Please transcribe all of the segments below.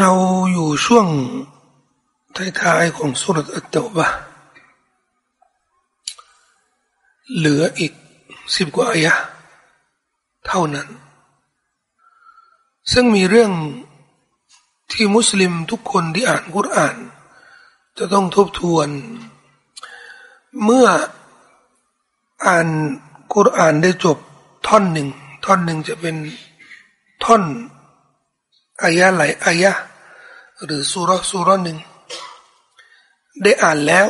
เราอยู่ช่วงท้ายๆของสุรอัตตบะเหลืออีกสิบกว่าอายะเท่านั้น ซึ่งมีเรื่องที่มุสลิมทุกคนที่อ่านกุรอาน จะต้องทบทวน เมื่ออ่านกุรอานได้จบท่อนหนึ่ง ท่อนหนึ่งจะเป็นท่อนอายะหลายอายะ หรือสุรสุรหนึ่ง ได้อ่านแล้ว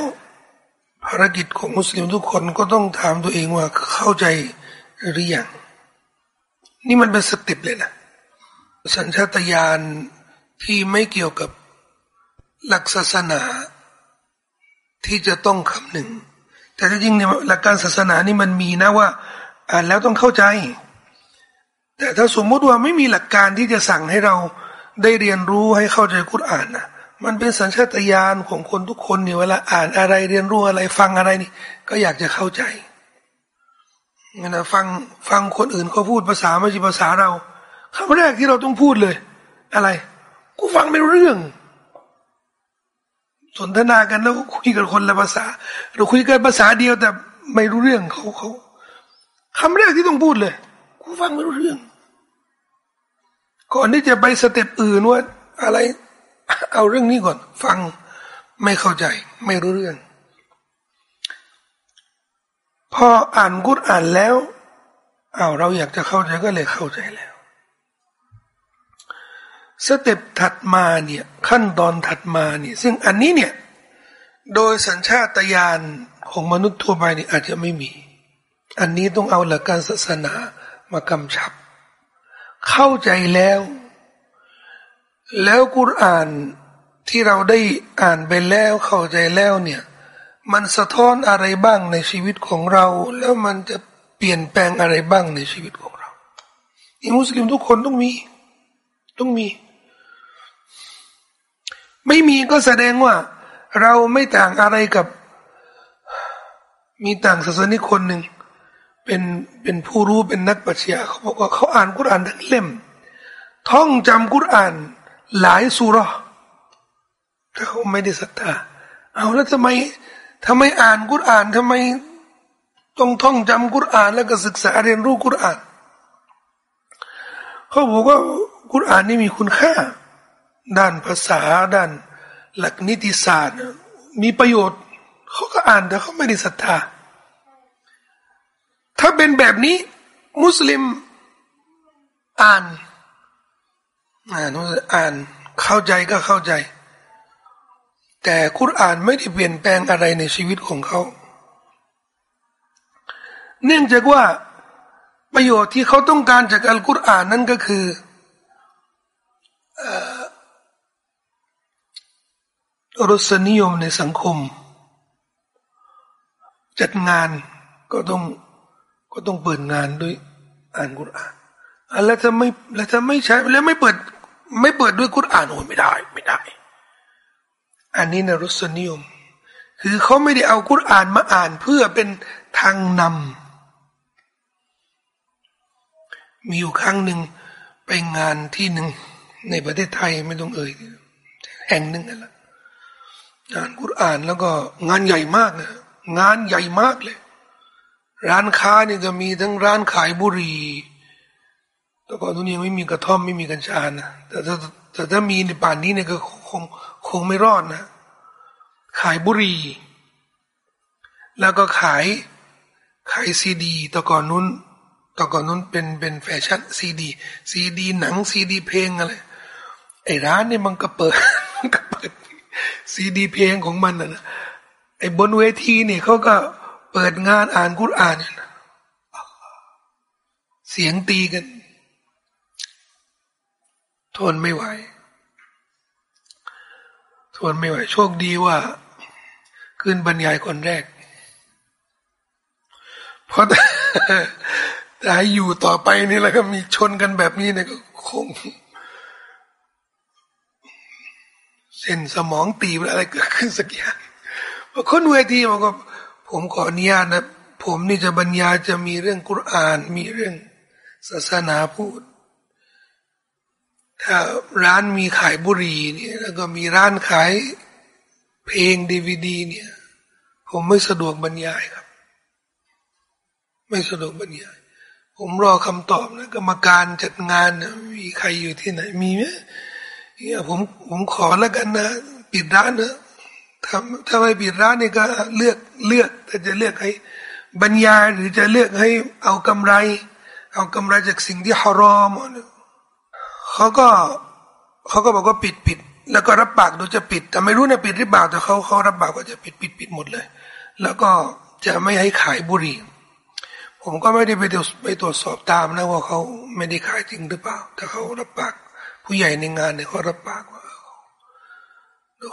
ภารกิจของมุสลิมทุกคนก็ต้องถามตัวเองว่าเข้าใจหรือยังนี่มันเป็นสติปเลยนะสัญชาตญาณที่ไม่เกี่ยวกับหลักศาสนาที่จะต้องคำหนึ่ง แต่จริงเนี่ยหลักการศาสนานี่มันมีนะว่า อ่านแล้วต้องเข้าใจ แต่ถ้าสมมติว่าไม่มีหลักการที่จะสั่งให้เรา ได้เรียนรู้ให้เข้าใจกุรอานนะมันเป็นสัญชาตญาณของคนทุกคนเนี่ยเวลาอ่านอะไรเรียนรู้อะไรฟังอะไรนี่ ก็อยากจะเข้าใจนะฟังฟังคนอื่นเขาพูดภาษาไม่ใช่ภาษาเราคำแรกที่เราต้องพูดเลย อะไร กูฟังไม่รู้เรื่อง สนทนากันแล้วคุยกันคนละภาษา เราคุยกันภาษาเดียวแต่ไม่รู้เรื่องเขาเขาคำแรกที่ต้องพูดเลย กูฟังไม่รู้เรื่อง ก่อนที่จะไปสเต็ปอื่นว่าอะไร เอาเรื่องนี้ก่อน ฟังไม่เข้าใจ ไม่รู้เรื่อง พออ่านกุรอ่านแล้วเอาเราอยากจะเข้าใจก็เลยเข้าใจแล้ว สเต็ปถัดมาเนี่ยขั้นตอนถัดมาเนี่ยซึ่งอันนี้เนี่ยโดยสัญชาตญาณของมนุษย์ทั่วไปนี่อาจจะไม่มี อันนี้ต้องเอาหลักการศาสนามากำชับ เข้าใจแล้ว แล้วกุรอานที่เราได้อ่านไปแล้วเข้าใจแล้วเนี่ย มันสะท้อนอะไรบ้างในชีวิตของเรา แล้วมันจะเปลี่ยนแปลงอะไรบ้างในชีวิตของเราอีมุสลิมทุกคนต้องมี ต้องมี ไม่มีก็แสดงว่า เราไม่ต่างอะไรกับ มีต่างศาสนิกคนหนึ่ง เป็นเป็นผู้รู้เป็นนักปรัชญาเขาบอกว่าเขาอ่านกุรอานทั้งเล่ม ท่องจำกุรอานหลายสุรถ้าเขาไม่ได้ศรัทธาเอาแล้วทำไมทำไมอ่านกุรอานทำไมต้องท่องจำกุรอาน แล้วก็ศึกษาเรียนรู้กุรอานเขาบอกว่ากุรอานนี่มีคุณค่า ด้านภาษาด้าน หลักนิติศาสตร์ มีประโยชน์ เขาก็อ่านแต่เขาไม่ได้ศรัทธา ถ้าเป็นแบบนี้ มุสลิมอ่านอ่านอ่านเข้าใจก็เข้าใจ แต่คุรานไม่ได้เปลี่ยนแปลงอะไรในชีวิตของเขา เนื่องจากว่าประโยชน์ที่เขาต้องการจากอัลกุรอานนั่นก็คือรสนิยมในสังคม จัดงานก็ต้อง ก็ต้องเปิดงานด้วยอ่านกุรอานแล้วถ้าไม่แล้วถ้าไม่ใช้แล้วไม่เปิด ไม่เปิดด้วยกุรอานโอ้ไม่ได้ ไม่ได้ อันนี้นะรสนิยม คือเขาไม่ได้เอากุรอานมาอ่านเพื่อเป็นทางนำมีอยู่ครั้งหนึ่งไปงานที่หนึ่งในประเทศไทยไม่ต้องเอ่ยแห่งหนึ่งนั่นแหละงานกุรอานแล้วก็งานใหญ่มากนะงานใหญ่มากเลย ร้านค้านี่จะมีทั้งร้านขายบุหรี่แต่ก่อนตรงนี้ไม่มีกระท่อมไม่มีกัญชานะแต่ถ้าแต่ถ้ามีในป่านนี้เนี่ยก็คงคงไม่รอดนะ ขายบุหรี่ แล้วก็ขายขายซีดีแต่ก่อนนู้นแต่ก่อนนู้นเป็นเป็นแฟชั่นซีดีซีดีหนังซีดีเพลงอะไรไอ้ร้านนี่มันก็เปิดก็เปิดซีดีเพลงของมันนะไอ้บนเวทีเนี่ยเขาก็ เปิดงานอ่านกุรอานนะเสียงตีกัน ทนไม่ไหว ทนไม่ไหว โชคดีว่า ขึ้นบรรยายคนแรก เพราะแต่ให้อยู่ต่อไปนี่แล้วก็มีชนกันแบบนี้เนี่ยก็คง เส้นสมองตีอะไรเกิดขึ้นสักอย่างพอคนเวทีบอกว่า ผมขออนุญาตนะ ผมนี่จะบรรยายจะมีเรื่องกุรอาน มีเรื่องศาสนาพูด ถ้าร้านมีขายบุหรี่เนี่ยแล้วก็มีร้านขายเพลงดีวดีเนี่ย ผมไม่สะดวกบรรยายครับ ไม่สะดวกบรรยาย ผมรอคำตอบนะกรรมการจัดงานนะมีใครอยู่ที่ไหนมีไหมเนี่ยผมผมขอแล้วกันนะ ปิดร้านนะ ถ้าถ้าไม่ปิดร้านนี่ก็เลือกเลือกแต่จะเลือกให้บรรยายหรือจะเลือกให้เอากำไร เอากำไรจากสิ่งที่ฮารอมเขาก็เขาก็บอกว่าปิดปิดแล้วก็รับปากโดยจะปิด แต่ไม่รู้นะปิดหรือเปล่าแต่เขาเขารับปากว่าจะปิดปิดปิดหมดเลย แล้วก็จะไม่ให้ขายบุหรี่ ผมก็ไม่ได้ไปไปตรวจสอบตามนะว่าเขาไม่ได้ขายจริงหรือเปล่าแต่เขารับปาก ผู้ใหญ่ในงานเนี่ยเขารับปากว่า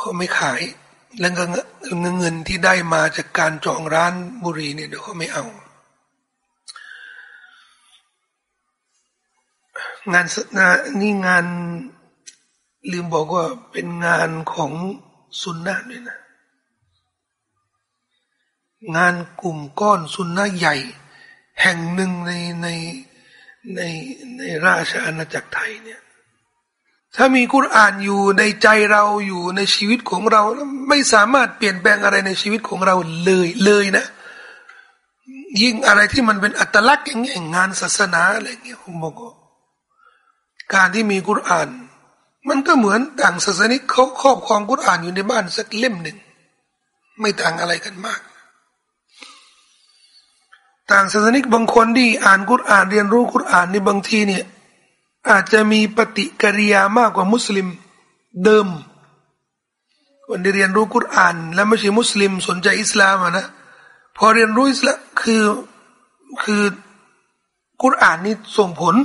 เขาไม่ขาย แล้วก็เงินที่ได้มาจากการจองร้านบุหรี่เนี่ยเดี๋ยวเขาไม่เอา งานนี่งานลืมบอกว่าเป็นงานของสุนนะด้วยนะ งานกลุ่มก้อนสุนนะใหญ่ แห่งหนึ่งในในในในราชอาณาจักรไทยเนี่ย ถ้ามีกุรอานอยู่ในใจเราอยู่ในชีวิตของเรา ไม่สามารถเปลี่ยนแปลงอะไรในชีวิตของเราเลยเลยนะ ยิ่งอะไรที่มันเป็นอัตลักษณ์อย่างเงี้ยงานศาสนาอะไรเงี้ยผมบอกว่าการที่มีกุรอาน มันก็เหมือนต่างศาสนิกเขาครอบครองกุรอานอยู่ในบ้านสักเล่มหนึ่งไม่ต่างอะไรกันมาก ต่างศาสนิกบางคนที่อ่านกุรอานเรียนรู้กุรอานในบางทีเนี่ย อาจจะมีปฏิกิริยามากกว่ามุสลิมเดิม คนที่เรียนรู้กุรอาน แล้วไม่ใช่มุสลิมสนใจอิสลามนะพอเรียนรู้อิสลามคือคือกุรอานนี่ส่งผล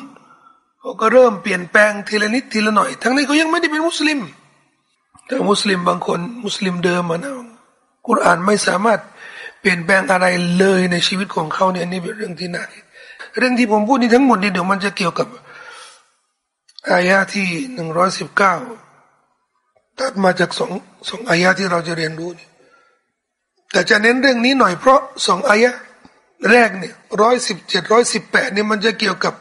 เขาก็เริ่มเปลี่ยนแปลงทีละนิดทีละหน่อย ทั้งนี้เขายังไม่ได้เป็นมุสลิมแต่มุสลิมบางคนมุสลิมเดิมนะกุรอานไม่สามารถเปลี่ยนแปลงอะไรเลยในชีวิตของเขาเนี่ยนี่เป็นเรื่องที่น่าเรื่องที่ผมพูดนี่ทั้งหมดนี่เดี๋ยวมันจะเกี่ยวกับ อายะที่หนึ่งร้อยสิบเก้าตัดมาจากสองสองอายะที่เราจะเรียนรู้นี่แต่จะเน้นเรื่องนี้หน่อยเพราะสองอายะแรกเนี่ยร้อยสิบเจ็ดร้อยสิบแปดนี่มันจะเกี่ยวกับ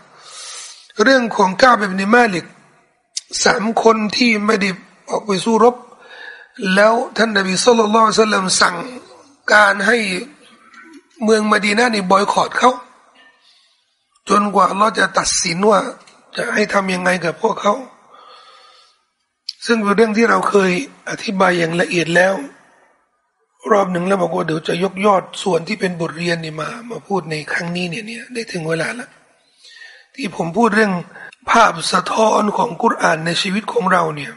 เรื่องของกาแบบนิมาลิกสามคนที่ไม่ได้ออกไปสู้รบ แล้วท่านนบีสุลต่านสลลัมสั่งการให้เมืองมาดีนานี่บอยคอรดเขาจนกว่าเราจะตัดสินว่า จะให้ทำยังไงกับพวกเขา ซึ่งเป็นเรื่องที่เราเคยอธิบายอย่างละเอียดแล้ว รอบหนึ่งแล้วบอกว่าเดี๋ยวจะยกยอดส่วนที่เป็นบทเรียนนี่มา มาพูดในครั้งนี้เนี่ยเนี่ยได้ถึงเวลาแล้วที่ผมพูดเรื่องภาพสะท้อนของกุรอานในชีวิตของเราเนี่ย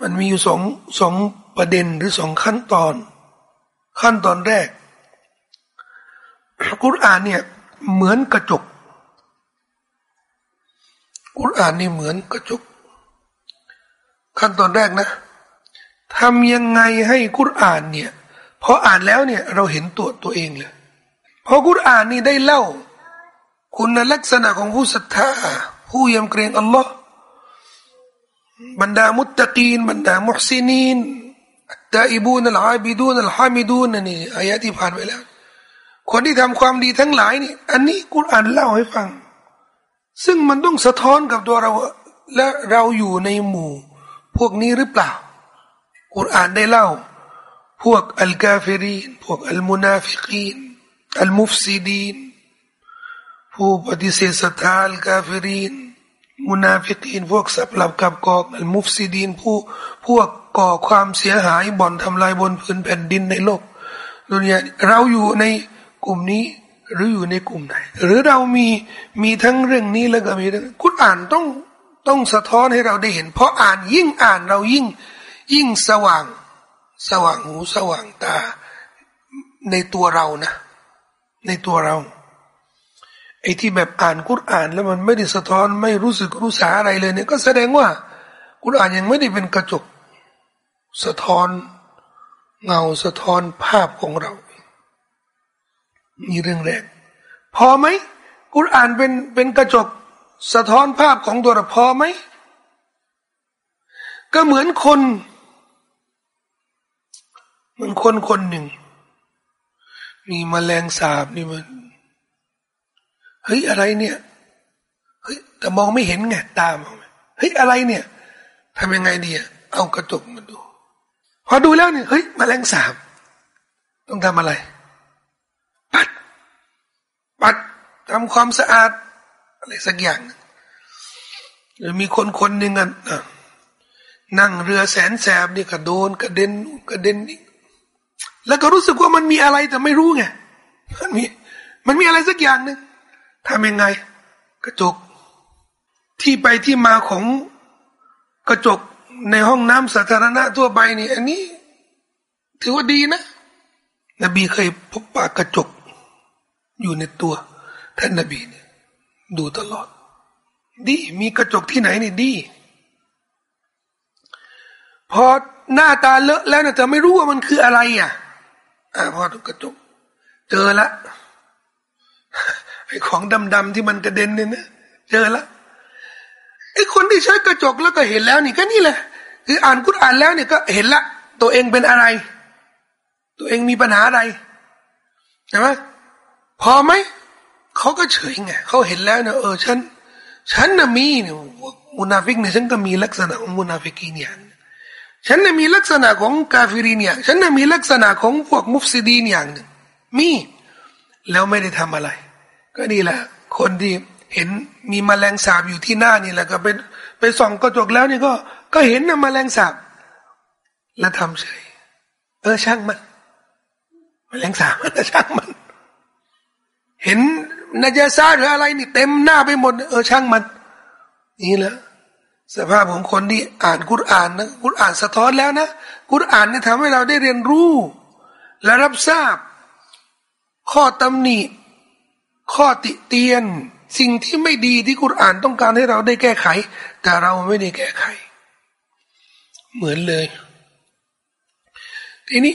มันมีอยู่สองสองประเด็นหรือสองขั้นตอน ขั้นตอนแรกกุรอานเนี่ยเหมือนกระจก กุรอานนี่เหมือนกระจกขั้นตอนแรกนะทำยังไงให้กุรอานเนี่ยพออ่านแล้วเนี่ยเราเห็นตัวตัวเองเลยพอกุรอานนี่ได้เล่า คุณลักษณะของผู้ศรัทธาผู้ยำเกรงอัลลอฮ์บรรดา متقين บรรดา محسنين تائبون العابدون الحامدون นี่อายะที่ผ่านไปแล้ว คนที่ทำความดีทั้งหลายนี่ อันนี้กุรอานเล่าให้ฟัง ซึ่งมันต้องสะท้อนกับตัวเรา และเราอยู่ในหมู่ พวกนี้หรือเปล่ากุรอานได้เล่า พวก الكافرين พวก المنافقين المفسدين ผู้ปฏิเสธศรัทธา الكافرين منافقين พวกสับปลับกลับกลอก المفسدين ผู้พวกก่อความเสียหายบ่อนทำลายบนพื้นแผ่นดินในโลกดุนยาเราอยู่ในกลุ่มนี้ หรืออยู่ในกลุ่มไหน หรือเรามีมีทั้งเรื่องนี้แล้วก็มีเรื่องกุรอานต้องต้องสะท้อนให้เราได้เห็น เพราะอ่านยิ่งอ่านเรายิ่งยิ่งสว่าง สว่างหูสว่างตา ในตัวเรานะ ในตัวเราไอ้ที่แบบอ่านกุรอานแล้วมันไม่ได้สะท้อนไม่รู้สึกรู้สาอะไรเลยเนี่ยก็แสดงว่ากุรอานยังไม่ได้เป็นกระจก สะท้อนเงาสะท้อนภาพของเรา นี่เรื่องแรก พอไหมกุรอานเป็นเป็นกระจกสะท้อนภาพของตัวเราพอไหม ก็เหมือนคนเหมือนคนคนหนึ่ง มีมแมลงสาบนี่มันเฮ้ยอะไรเนี่ยเฮ้ยแต่มองไม่เห็นไงตามองเฮ้ยอะไรเนี่ยทำยังไงดีเอากระจกมาดู พอดูแล้วเนี่ยเฮ้ยมแมลงสาบ ต้องทำอะไร ปัด ปัด ทำความสะอาด อะไรสักอย่างหรือมีคนคนหนึ่งอะนั่งเรือแสนแสบนี่ก็โดนกระเด็นกระเด็นนี่แล้วก็รู้สึกว่ามันมีอะไรแต่ไม่รู้ไงมันมีมันมีอะไรสักอย่างหนึ่งทำยังไง กระจก ที่ไปที่มาของกระจกในห้องน้ำสาธารณะทั่วไปนี่ อันนี้ ถือว่าดีนะ นบีเคยพบปากกระจกอยู่ในตัว ท่านนบีเนี่ยดูตลอด ดี มีกระจกที่ไหนนี่ดี พอหน้าตาเลอะแล้วนะจะไม่รู้ว่ามันคืออะไรอะอ่าพอถูกกระจก เจอละไอ้ของดำๆที่มันกระเด็นเนี่ยนะเจอละไอ้คนที่ใช้กระจกแล้วก็เห็นแล้วนี่ก็นี่แหละคืออ่านกุตอ่านแล้วเนี่ยก็เห็นละ ตัวเองเป็นอะไร ตัวเองมีปัญหาอะไรใช่ไหมพอไหม เขาก็เฉยไงเขาเห็นแล้วเนี่ยเออฉัน ฉันน่ะมีเนี่ยมุนาฟิกเนี่ยฉันก็มีลักษณะของมุนาฟิกีเนี่ยฉันน่ะมีลักษณะของกาฟิรีเนี่ยฉันน่ะมีลักษณะของพวกมุฟซิดีนอย่างหนึ่งมีแล้วไม่ได้ทำอะไร ก็นี่แหละ คนที่เห็นมีมแมลงสาบอยู่ที่หน้านี่แหละก็ไปไปส่องกระจกแล้วนี่ก็ ก็เห็นนะมแมลงสาบแล้วทำเฉยเออช่างมันมแมลงสาบมันช่างมัน เห็น นาจาซาหรืออะไรนี่เต็มหน้าไปหมด เออช่างมัน นี่แหละสภาพของคนที่อ่านกุรอ่านนะกุรอ่านสะท้อนแล้วนะกุรอ่านเนี่ยทำให้เราได้เรียนรู้ และรับทราบ ข้อตำหนิ ข้อติเตียน สิ่งที่ไม่ดีที่กุรอ่านต้องการให้เราได้แก้ไข แต่เราไม่ได้แก้ไข เหมือนเลย ทีนี้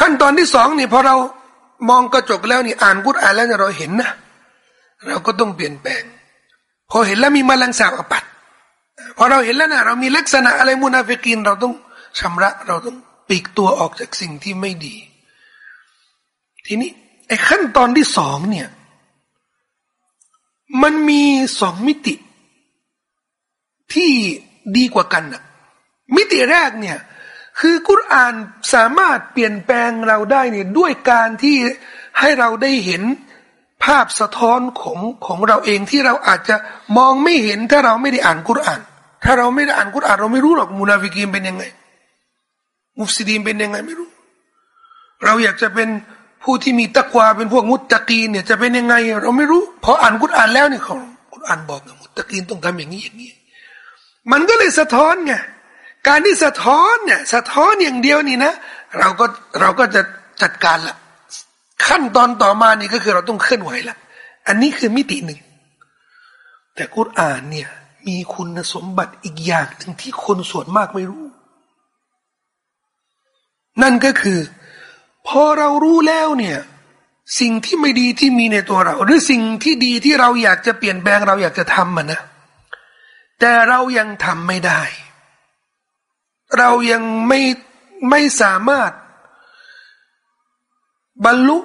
ขั้นตอนที่สองนี่พอเรา มองกระจกแล้วนี่อ่านกุรอานแล้วเนี่ยเราเห็นนะเราก็ต้องเปลี่ยนแปลง พอเห็นแล้วมีมแมลงสาบอปัดพอเราเห็นแล้วนะเรามีลักษณะอะไรมุนาฟิกิน เราต้องชำระเราต้องปีกตัวออกจากสิ่งที่ไม่ดี ทีนี้ไอ้ขั้นตอนที่สองเนี่ย มันมีสองมิติ ที่ดีกว่ากันนะมิติแรกเนี่ย คือกุรอานสามารถเปลี่ยนแปลงเราได้เนี่ยด้วยการที่ให้เราได้เห็นภาพสะท้อนของของเราเองที่เราอาจจะมองไม่เห็นถ้าเราไม่ได้อ่านกุรอาน ถ้าเราไม่ได้อ่านกุรอานเราไม่รู้หรอกมุนาฟิกีมเป็นยังไง มุฟซิดีนเป็นยังไงไม่รู้ เราอยากจะเป็นผู้ที่มีตะควาเป็นพวกมุตตะกีนเนี่ยจะเป็นยังไง เราไม่รู้พออ่านกุรอานแล้วเนี่ยเขากุรอานบอกนะมุตตะกีนต้องทำอย่างนี้อย่างนี้ มันก็เลยสะท้อนไง การที่สะท้อนเนี่ยสะท้อนอย่างเดียวนี่นะ เราก็เราก็จะจัดการละขั้นตอนต่อมานี่ก็คือเราต้องเคลื่อนไหวละอันนี้คือมิติหนึ่ง แต่กุรอานเนี่ยมีคุณสมบัติอีกอย่างหนึ่งที่คนส่วนมากไม่รู้ นั่นก็คือ พอเรารู้แล้วเนี่ย สิ่งที่ไม่ดีที่มีในตัวเรา หรือสิ่งที่ดีที่เราอยากจะเปลี่ยนแปลงเราอยากจะทำมันนะแต่เรายังทำไม่ได้ เรายังไม่ไม่สามารถ บรรลุ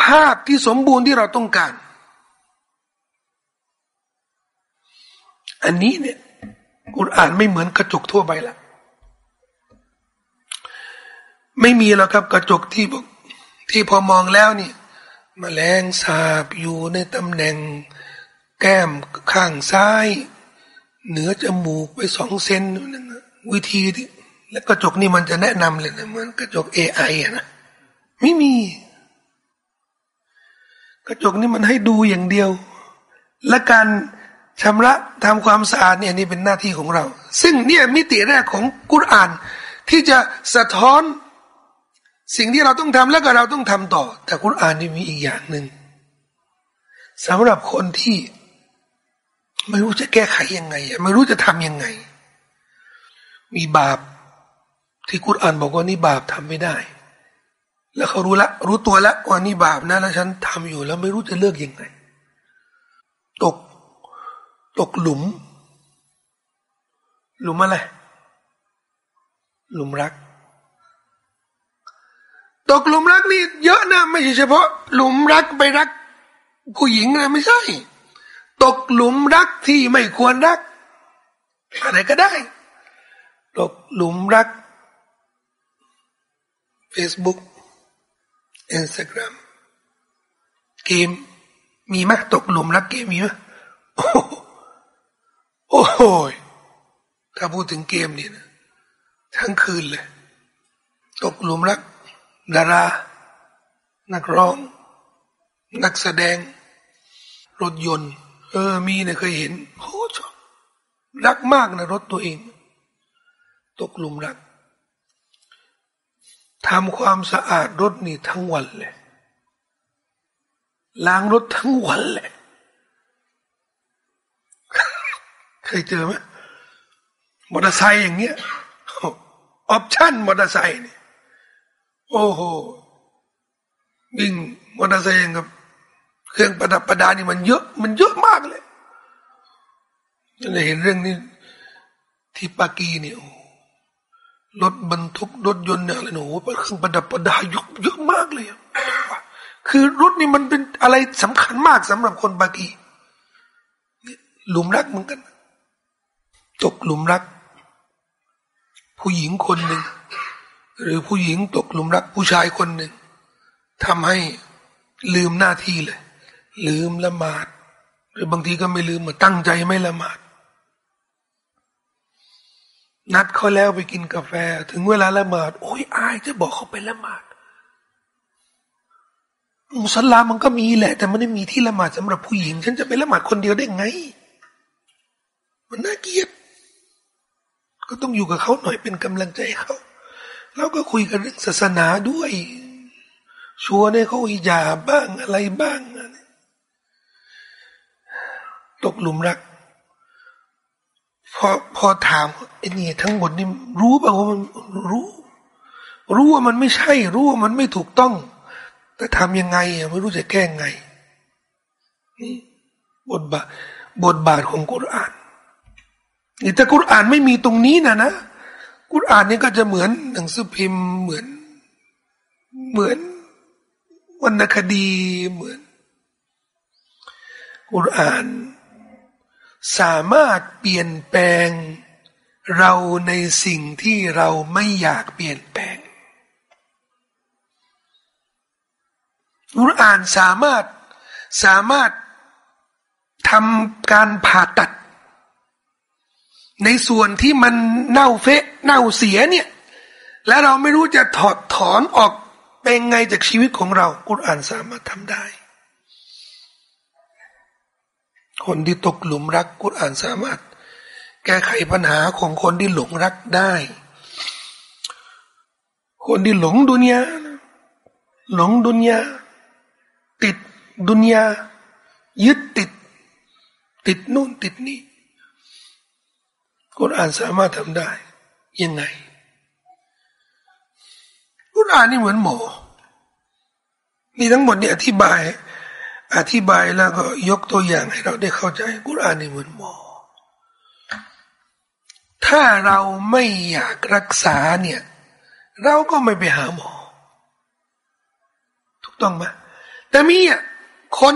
ภาพที่สมบูรณ์ที่เราต้องการ อันนี้เนี่ยกุรอานไม่เหมือนกระจกทั่วไปละไม่มีแล้วครับกระจกที่บอกที่พอมองแล้วนี่มแมลงสาบอยู่ในตำแหน่ง แก้มข้างซ้าย เหนือจมูกไปสองเซนวิธีที่แล้วกระจกนี่มันจะแนะนำเลยนะมันกระจกเอไอะนะไม่มี กระจกนี่มันให้ดูอย่างเดียว และการชำระทำความสะอาดเนี่ยนี่เป็นหน้าที่ของเรา ซึ่งเนี่ยมิติแรกของกุรอาน ที่จะสะท้อนสิ่งที่เราต้องทำแล้วก็เราต้องทำต่อ แต่กุรอานนี่มีอีกอย่างหนึ่งสำหรับคนที่ ไม่รู้จะแก้ไขยังไงไม่รู้จะทำยังไง มีบาปที่กุรอานบอกว่านี่บาปทำไม่ได้ แล้วเขารู้ละ รู้ตัวละว่านี่บาปนะแล้วฉันทำอยู่แล้วไม่รู้จะเลิกยังไง ตก ตกหลุม หลุมอะไร หลุมรัก ตกหลุมรักนี่เยอะนะ ไม่ใช่เฉพาะ หลุมรักไปรัก ผู้หญิงนะไม่ใช่ ตกหลุมรักที่ไม่ควรรัก อะไรก็ได้ ตกหลุมรัก Facebook Instagram เกมมีไหมตกหลุมรักเกมมีไหมโอ้โหถ้าพูดถึงเกมนี่นะทั้งคืนเลย ตกหลุมรักดารา นักร้อง นักแสดง รถยนต์ เออมีเนี่ยเคยเห็นโอ้ชอบรักมากนะรถตัวเอง ตกหลุมรักทำความสะอาดรถนี่ทั้งวันเลยล้างรถทั้งวันเลยเคยเจอไหมมอเตอร์ไซค์อย่างเงี้ยออปชั่นมอเตอร์ไซค์นี่โอ้โหวิ่งมอเตอร์ไซค์กับ เครื่องประดับประดานี่มันเยอะมันเยอะมากเลยเราเห็นเรื่องนี้ ที่ปากีเนี่ยรถบรรทุกรถยนต์เนี่ยอะไรหนูเครื่องประดับประดาเยอะเยอะมากเลยคือรถนี่มันเป็นอะไรสำคัญมากสำหรับคนปากีหลุมรักเหมือนกันตกหลุมรัก ผู้หญิงคนหนึ่งหรือผู้หญิงตกหลุมรักผู้ชายคนหนึ่งทำให้ลืมหน้าที่เลย ลืมละหมาด หรือบางทีก็ไม่ลืมมาตั้งใจไม่ละหมาด นัดเขาแล้วไปกินกาแฟ ถึงเวลาละหมาด โอ้ยอายจะบอกเขาไปละหมาด มุสลามันก็มีแหละ แต่มันไม่มีที่ละหมาดสำหรับผู้หญิง ฉันจะไปละหมาดคนเดียวได้ไง มันน่าเกลียดก็ต้องอยู่กับเขาหน่อยเป็นกำลังใจเขาแล้วก็คุยกันเรื่องศาสนาด้วยชัวร์เนี่ยเขาอิจาบ้างอะไรบ้าง ตกหลุมรักพอพอถามไอ้นี่ทั้งหมดนี่รู้ป่าว่ามันรู้ รู้ว่ามันไม่ใช่ รู้ว่ามันไม่ถูกต้อง แต่ทำยังไงอะไม่รู้จะแก้ไงนี่บทบาทบทบาทของกุรอานนี่ถ้ากุรอานไม่มีตรงนี้นะนะกุรอานนี่ก็จะเหมือนหนังสือพิมพ์เหมือน เหมือนวรรณคดีเหมือนกุรอาน สามารถเปลี่ยนแปลง เราในสิ่งที่เราไม่อยากเปลี่ยนแปลงอุรอานสามารถสามารถทำการผ่าตัด ในส่วนที่มันเน่าเฟะเน่าเสียเนี่ย และเราไม่รู้จะถอดถอนออกเป็นไงจากชีวิตของเรา กุรอานสามารถทำได้ คนที่ตกหลุมรักกุรอานสามารถ แก้ไขปัญหาของคนที่หลงรักได้ คนที่หลงดุนยาหลงดุนยาติดดุนยายึดติด ติดนู่นติดนี่กุรอานสามารถทำได้ ยังไงกุรอานนี่เหมือนหมอนี่ทั้งหมดเนี่ยอธิบาย อธิบายแล้วก็ยกตัวอย่างให้เราได้เข้าใจกุรอานนี่เหมือนหมอ ถ้าเราไม่อยากรักษาเนี่ย เราก็ไม่ไปหาหมอ ถูกต้องไหมแต่มีอะคน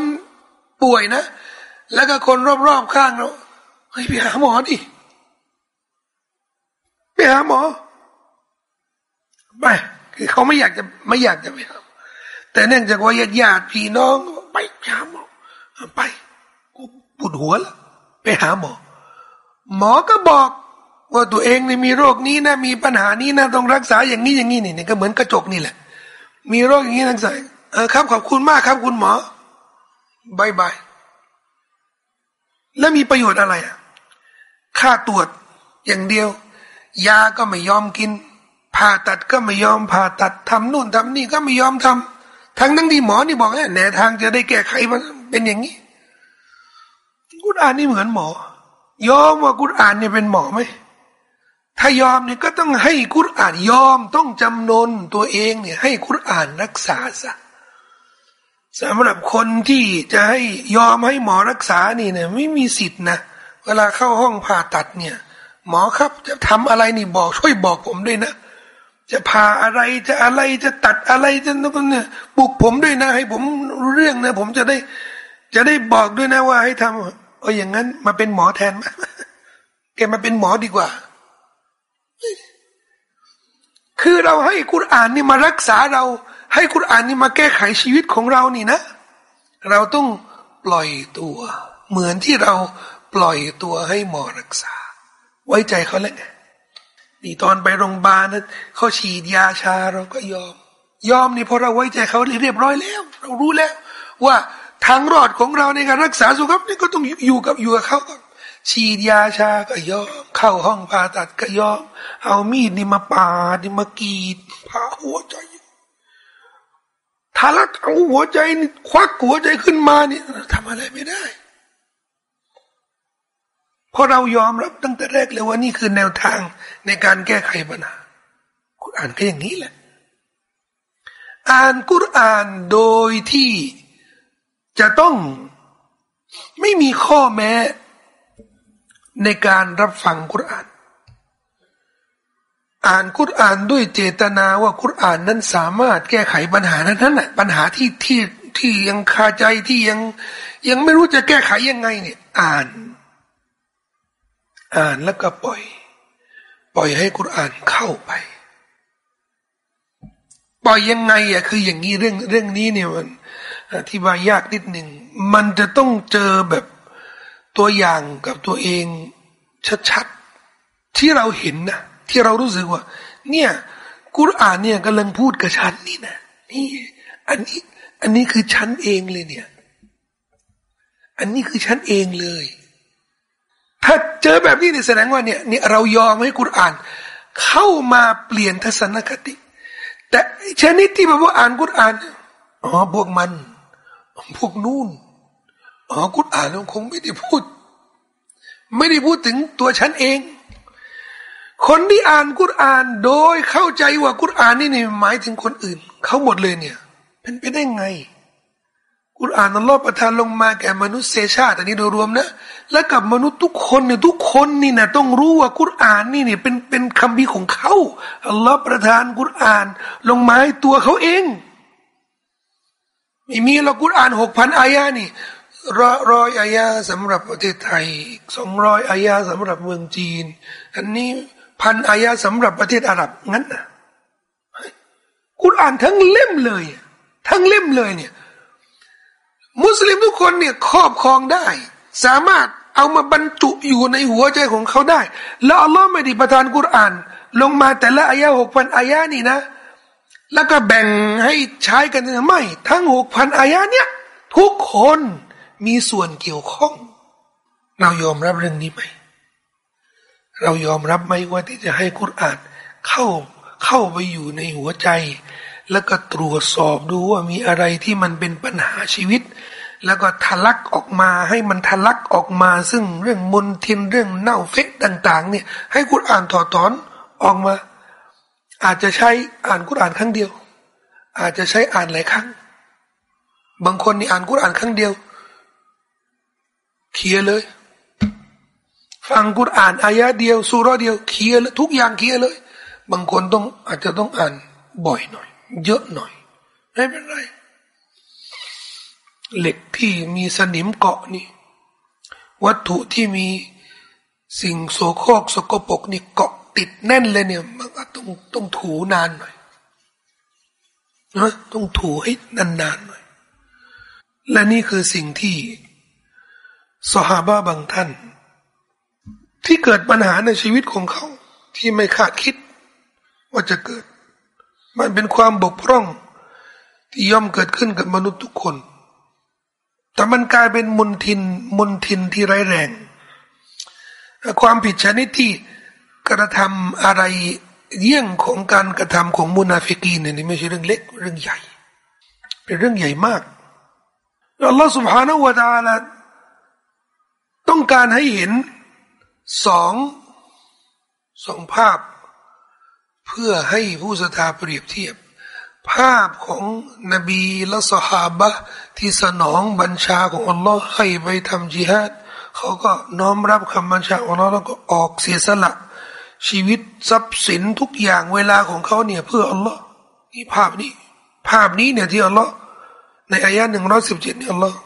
ป่วยนะ แล้วก็คนรอบๆข้างเราเฮ้ยไปหาหมอดิไปหาหมอไปคือเขาไม่อยากจะไม่อยากจะไปหาแต่เนื่องจากว่าญาติญาติพี่น้อง ไปหาหมอไปกูปวดหัวละไปหาหมอ หมอก็บอกว่าตัวเองนี่มีโรคนี้นะมีปัญหานี้นะต้องรักษาอย่างนี้อย่างนี้นี่ก็เหมือนกระจกนี่แหละ มีโรคอย่างนี้รักษาเออครับขอบคุณมากครับคุณหมอบายบายแล้วมีประโยชน์อะไรอะค่าตรวจอย่างเดียว ยาก็ไม่ยอมกิน ผ่าตัดก็ไม่ยอมผ่าตัดทำนู่นทำนี่ก็ไม่ยอมทำ ทั้งทั้งที่หมอนี่บอกเนี่ยแนวทางจะได้แก้ไขมันเป็นอย่างนี้ กุรอานนี่เหมือนหมอ ยอมว่ากุรอานเนี่ยเป็นหมอไหมถ้ายอมเนี่ยก็ต้องให้กุรอานยอมต้องจำนนตัวเองเนี่ย ให้กุรอานรักษาซะสำหรับคนที่จะให้ยอมให้หมอรักษานี่เนี่ยไม่มีสิทธิ์นะเวลาเข้าห้องผ่าตัดเนี่ย หมอครับจะทำอะไรนี่บอกช่วยบอกผมด้วยนะ จะผ่าอะไรจะอะไรจะตัดอะไรจะนั่นเนี่ยปลุกผมด้วยนะ ให้ผมรู้เรื่องนะผมจะได้จะได้บอกด้วยนะว่าให้ทำเอออย่างนั้น มาเป็นหมอแทนมาแกมาเป็นหมอดีกว่า คือเราให้กุรอานนี่มารักษาเรา ให้กุรอานนี่มาแก้ไขชีวิตของเรานี่นะ เราต้องปล่อยตัว เหมือนที่เราปล่อยตัวให้หมอรักษา ไว้ใจเขาแล้ว นี่ตอนไปโรงพยาบาลนะเขาฉีดยาชาเราก็ยอม ยอมนี่เพอเราไว้ใจเขาเรียบร้อยแล้ว เรารู้แล้ว ว่าทางรอดของเราในการรักษาสุขภาพนี่ก็ต้องอยู่กับอยู่กับเขาก่อนฉีดยาชาก็ยอม เข้าห้องผ่าตัดก็ยอม เอามีดนี่มาปาดนี่มากรีดผ่าหัวใจถ้าลักเอาหัวใจควักหัวใจขึ้นมานี่ทำอะไรไม่ได้ เพราะเรายอมรับตั้งแต่แรกเลยว่านี่คือแนวทางในการแก้ไขปัญหาคุณอ่านก็อย่างนี้แหละ อ่านกุรอ่านโดยที่จะต้องไม่มีข้อแม้ในการรับฟังกุรอ่าน อ่านกุรอ่านด้วยเจตนาว่ากุรอ่านนั้นสามารถแก้ไขปัญหานั้นนั้นแหละปัญหาที่ที่ที่ยังคาใจที่ยังยังไม่รู้จะแก้ไขยังไงเนี่ย อ่าน อ่านแล้วก็ปล่อย ปล่อยให้กุรอานเข้าไป ปล่อยยังไงอะคืออย่างนี้เรื่องเรื่องนี้เนี่ยมันอธิบายยากนิดหนึ่งมันจะต้องเจอแบบตัวอย่างกับตัวเองชัดๆที่เราเห็นนะที่เรารู้สึกว่า เนี่ยกุรอานเนี่ยกำลังพูดกับฉันนี่นะนี่อันนี้ อันนี้คือฉันเองเลยเนี่ย อันนี้คือฉันเองเลย ถ้าเจอแบบนี้เนี่ยแสดงว่าเนี่ยเนี่ยเรายอมให้กุรอาน เข้ามาเปลี่ยนทัศนคติ แต่ชนิดที่แบบว่าอ่านกุรอานอ๋อพวกมัน พวกนู่นอ๋อกุรอานคงไม่ได้พูด ไม่ได้พูดถึงตัวฉันเอง คนที่อ่านกุรอานโดยเข้าใจว่ากุรอานนี่นี่หมายถึงคนอื่น เขาหมดเลยเนี่ย เป็นไปได้ไง กุรอานอัลลอฮฺประทานลงมาแก่มนุษยชาติอันนี้โดยรวมนะ และกับมนุษย์ทุกคนเนี่ยทุกคนนี่นะต้องรู้ว่ากุรอานนี่เนี่ยเป็นเป็นคำพีของเขาอัลลอฮฺประทานกุรอานลงมาให้ตัวเขาเองไม่มีเรากุรอานหกพันอายานี่ร้อยอายาสำหรับประเทศไทยสองร้อยอายาสำหรับเมืองจีน อันนี้พันอายาสำหรับประเทศอาหรับงั้นนะกุรอานทั้งเล่มเลย ทั้งเล่มเลยเนี่ย มุสลิมทุกคนเนี่ยครอบครองได้ สามารถเอามาบรรจุอยู่ในหัวใจของเขาได้ แล้วอัลลอฮ์ไม่ได้ประทานกุรอาน ลงมาแต่ละอายาหกพันอายานี่นะ แล้วก็แบ่งให้ใช้กันไม่ ทั้งหกพันอายาเนี่ยทุกคนมีส่วนเกี่ยวข้อง เรายอมรับเรื่องนี้ไหมเรายอมรับไหมว่าที่จะให้กุรอานเข้าเข้าไปอยู่ในหัวใจ แล้วก็ตรวจสอบดูว่ามีอะไรที่มันเป็นปัญหาชีวิต แล้วก็ทะลักออกมาให้มันทะลักออกมา ซึ่งเรื่องมนทินเรื่องเน่าเฟะต่าง ๆ เนี่ย ให้กุรอ่านถอดถอนออกมา อาจจะใช้อ่านกุรอ่านครั้งเดียว อาจจะใช้อ่านหลายครั้ง บางคนนี่อ่านกุรอ่านครั้งเดียวเคลียเลย ฟังกุรอ่านอายะเดียวสุรเดียวเคลียทุกอย่างเคลียเลย บางคนต้องอาจจะต้องอ่านบ่อยหน่อย เยอะหน่อย ไม่เป็นไร เหล็กที่มีสนิมเกาะนี่ วัตถุที่มีสิ่งโสโครกสกปรกนี่เกาะติดแน่นเลยเนี่ยมันก็ต้องต้องถูนานหน่อยนะต้องถูให้นานๆหน่อย และนี่คือสิ่งที่สหาบาบางท่าน ที่เกิดปัญหาในชีวิตของเขา ที่ไม่คาดคิดว่าจะเกิด มันเป็นความบกพร่อง ที่ย่อมเกิดขึ้นกับมนุษย์ทุกคน แต่มันกลายเป็นมนทินมนทินที่ร้ายแรง ความผิดชนิดที่กระทำอะไรเยี่ยงของการกระทำของมุนาฟิกีเนี่ยไม่ใช่เรื่องเล็กเรื่องใหญ่ เป็นเรื่องใหญ่มากอัลลอฮฺ سبحانه และ تعالى ต้องการให้เห็นสอง สองภาพ เ พื่อให้ผู้ศรัทธาเปรียบเทียบ ภาพของนบีและสหาบะที่สนองบัญชาของอัลลอฮ์ให้ไปทำจิฮาดเขาก็น้อมรับคำบัญชาของอัลลอฮ์แล้วก็ออกเสียสละ ชีวิตทรัพย์สินทุกอย่างเวลาของเขาเนี่ยเพื่ออัลลอฮ์นี่ภาพนี้ ภาพนี้เนี่ยที่อัลลอฮ์ในอายะหนึ่งร้อยสิบเจ็ดนี่อัลลอฮ์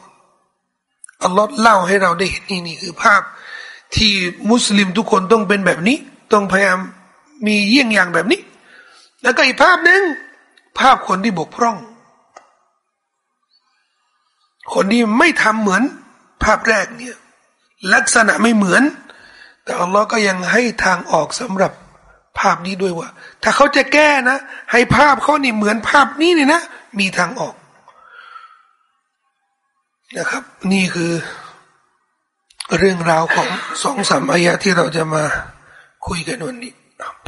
อัลลอฮ์เล่าให้เราได้เห็นนี่นี่คือภาพที่มุสลิมทุกคนต้องเป็นแบบนี้ ต้องพยายาม มีเยี่ยงอย่างแบบนี้ แล้วก็อีกภาพหนึ่งภาพคนที่บกพร่อง คนที่ไม่ทำเหมือนภาพแรกเนี่ย ลักษณะไม่เหมือน แต่อัลลอฮ์ก็ยังให้ทางออกสำหรับภาพนี้ด้วยว่า ถ้าเขาจะแก้นะ ให้ภาพเขานี่เหมือนภาพนี้นี่นะ มีทางออกนะครับ นี่คือเรื่องราวของสองสามอายะที่เราจะมาคุยกันวันนี้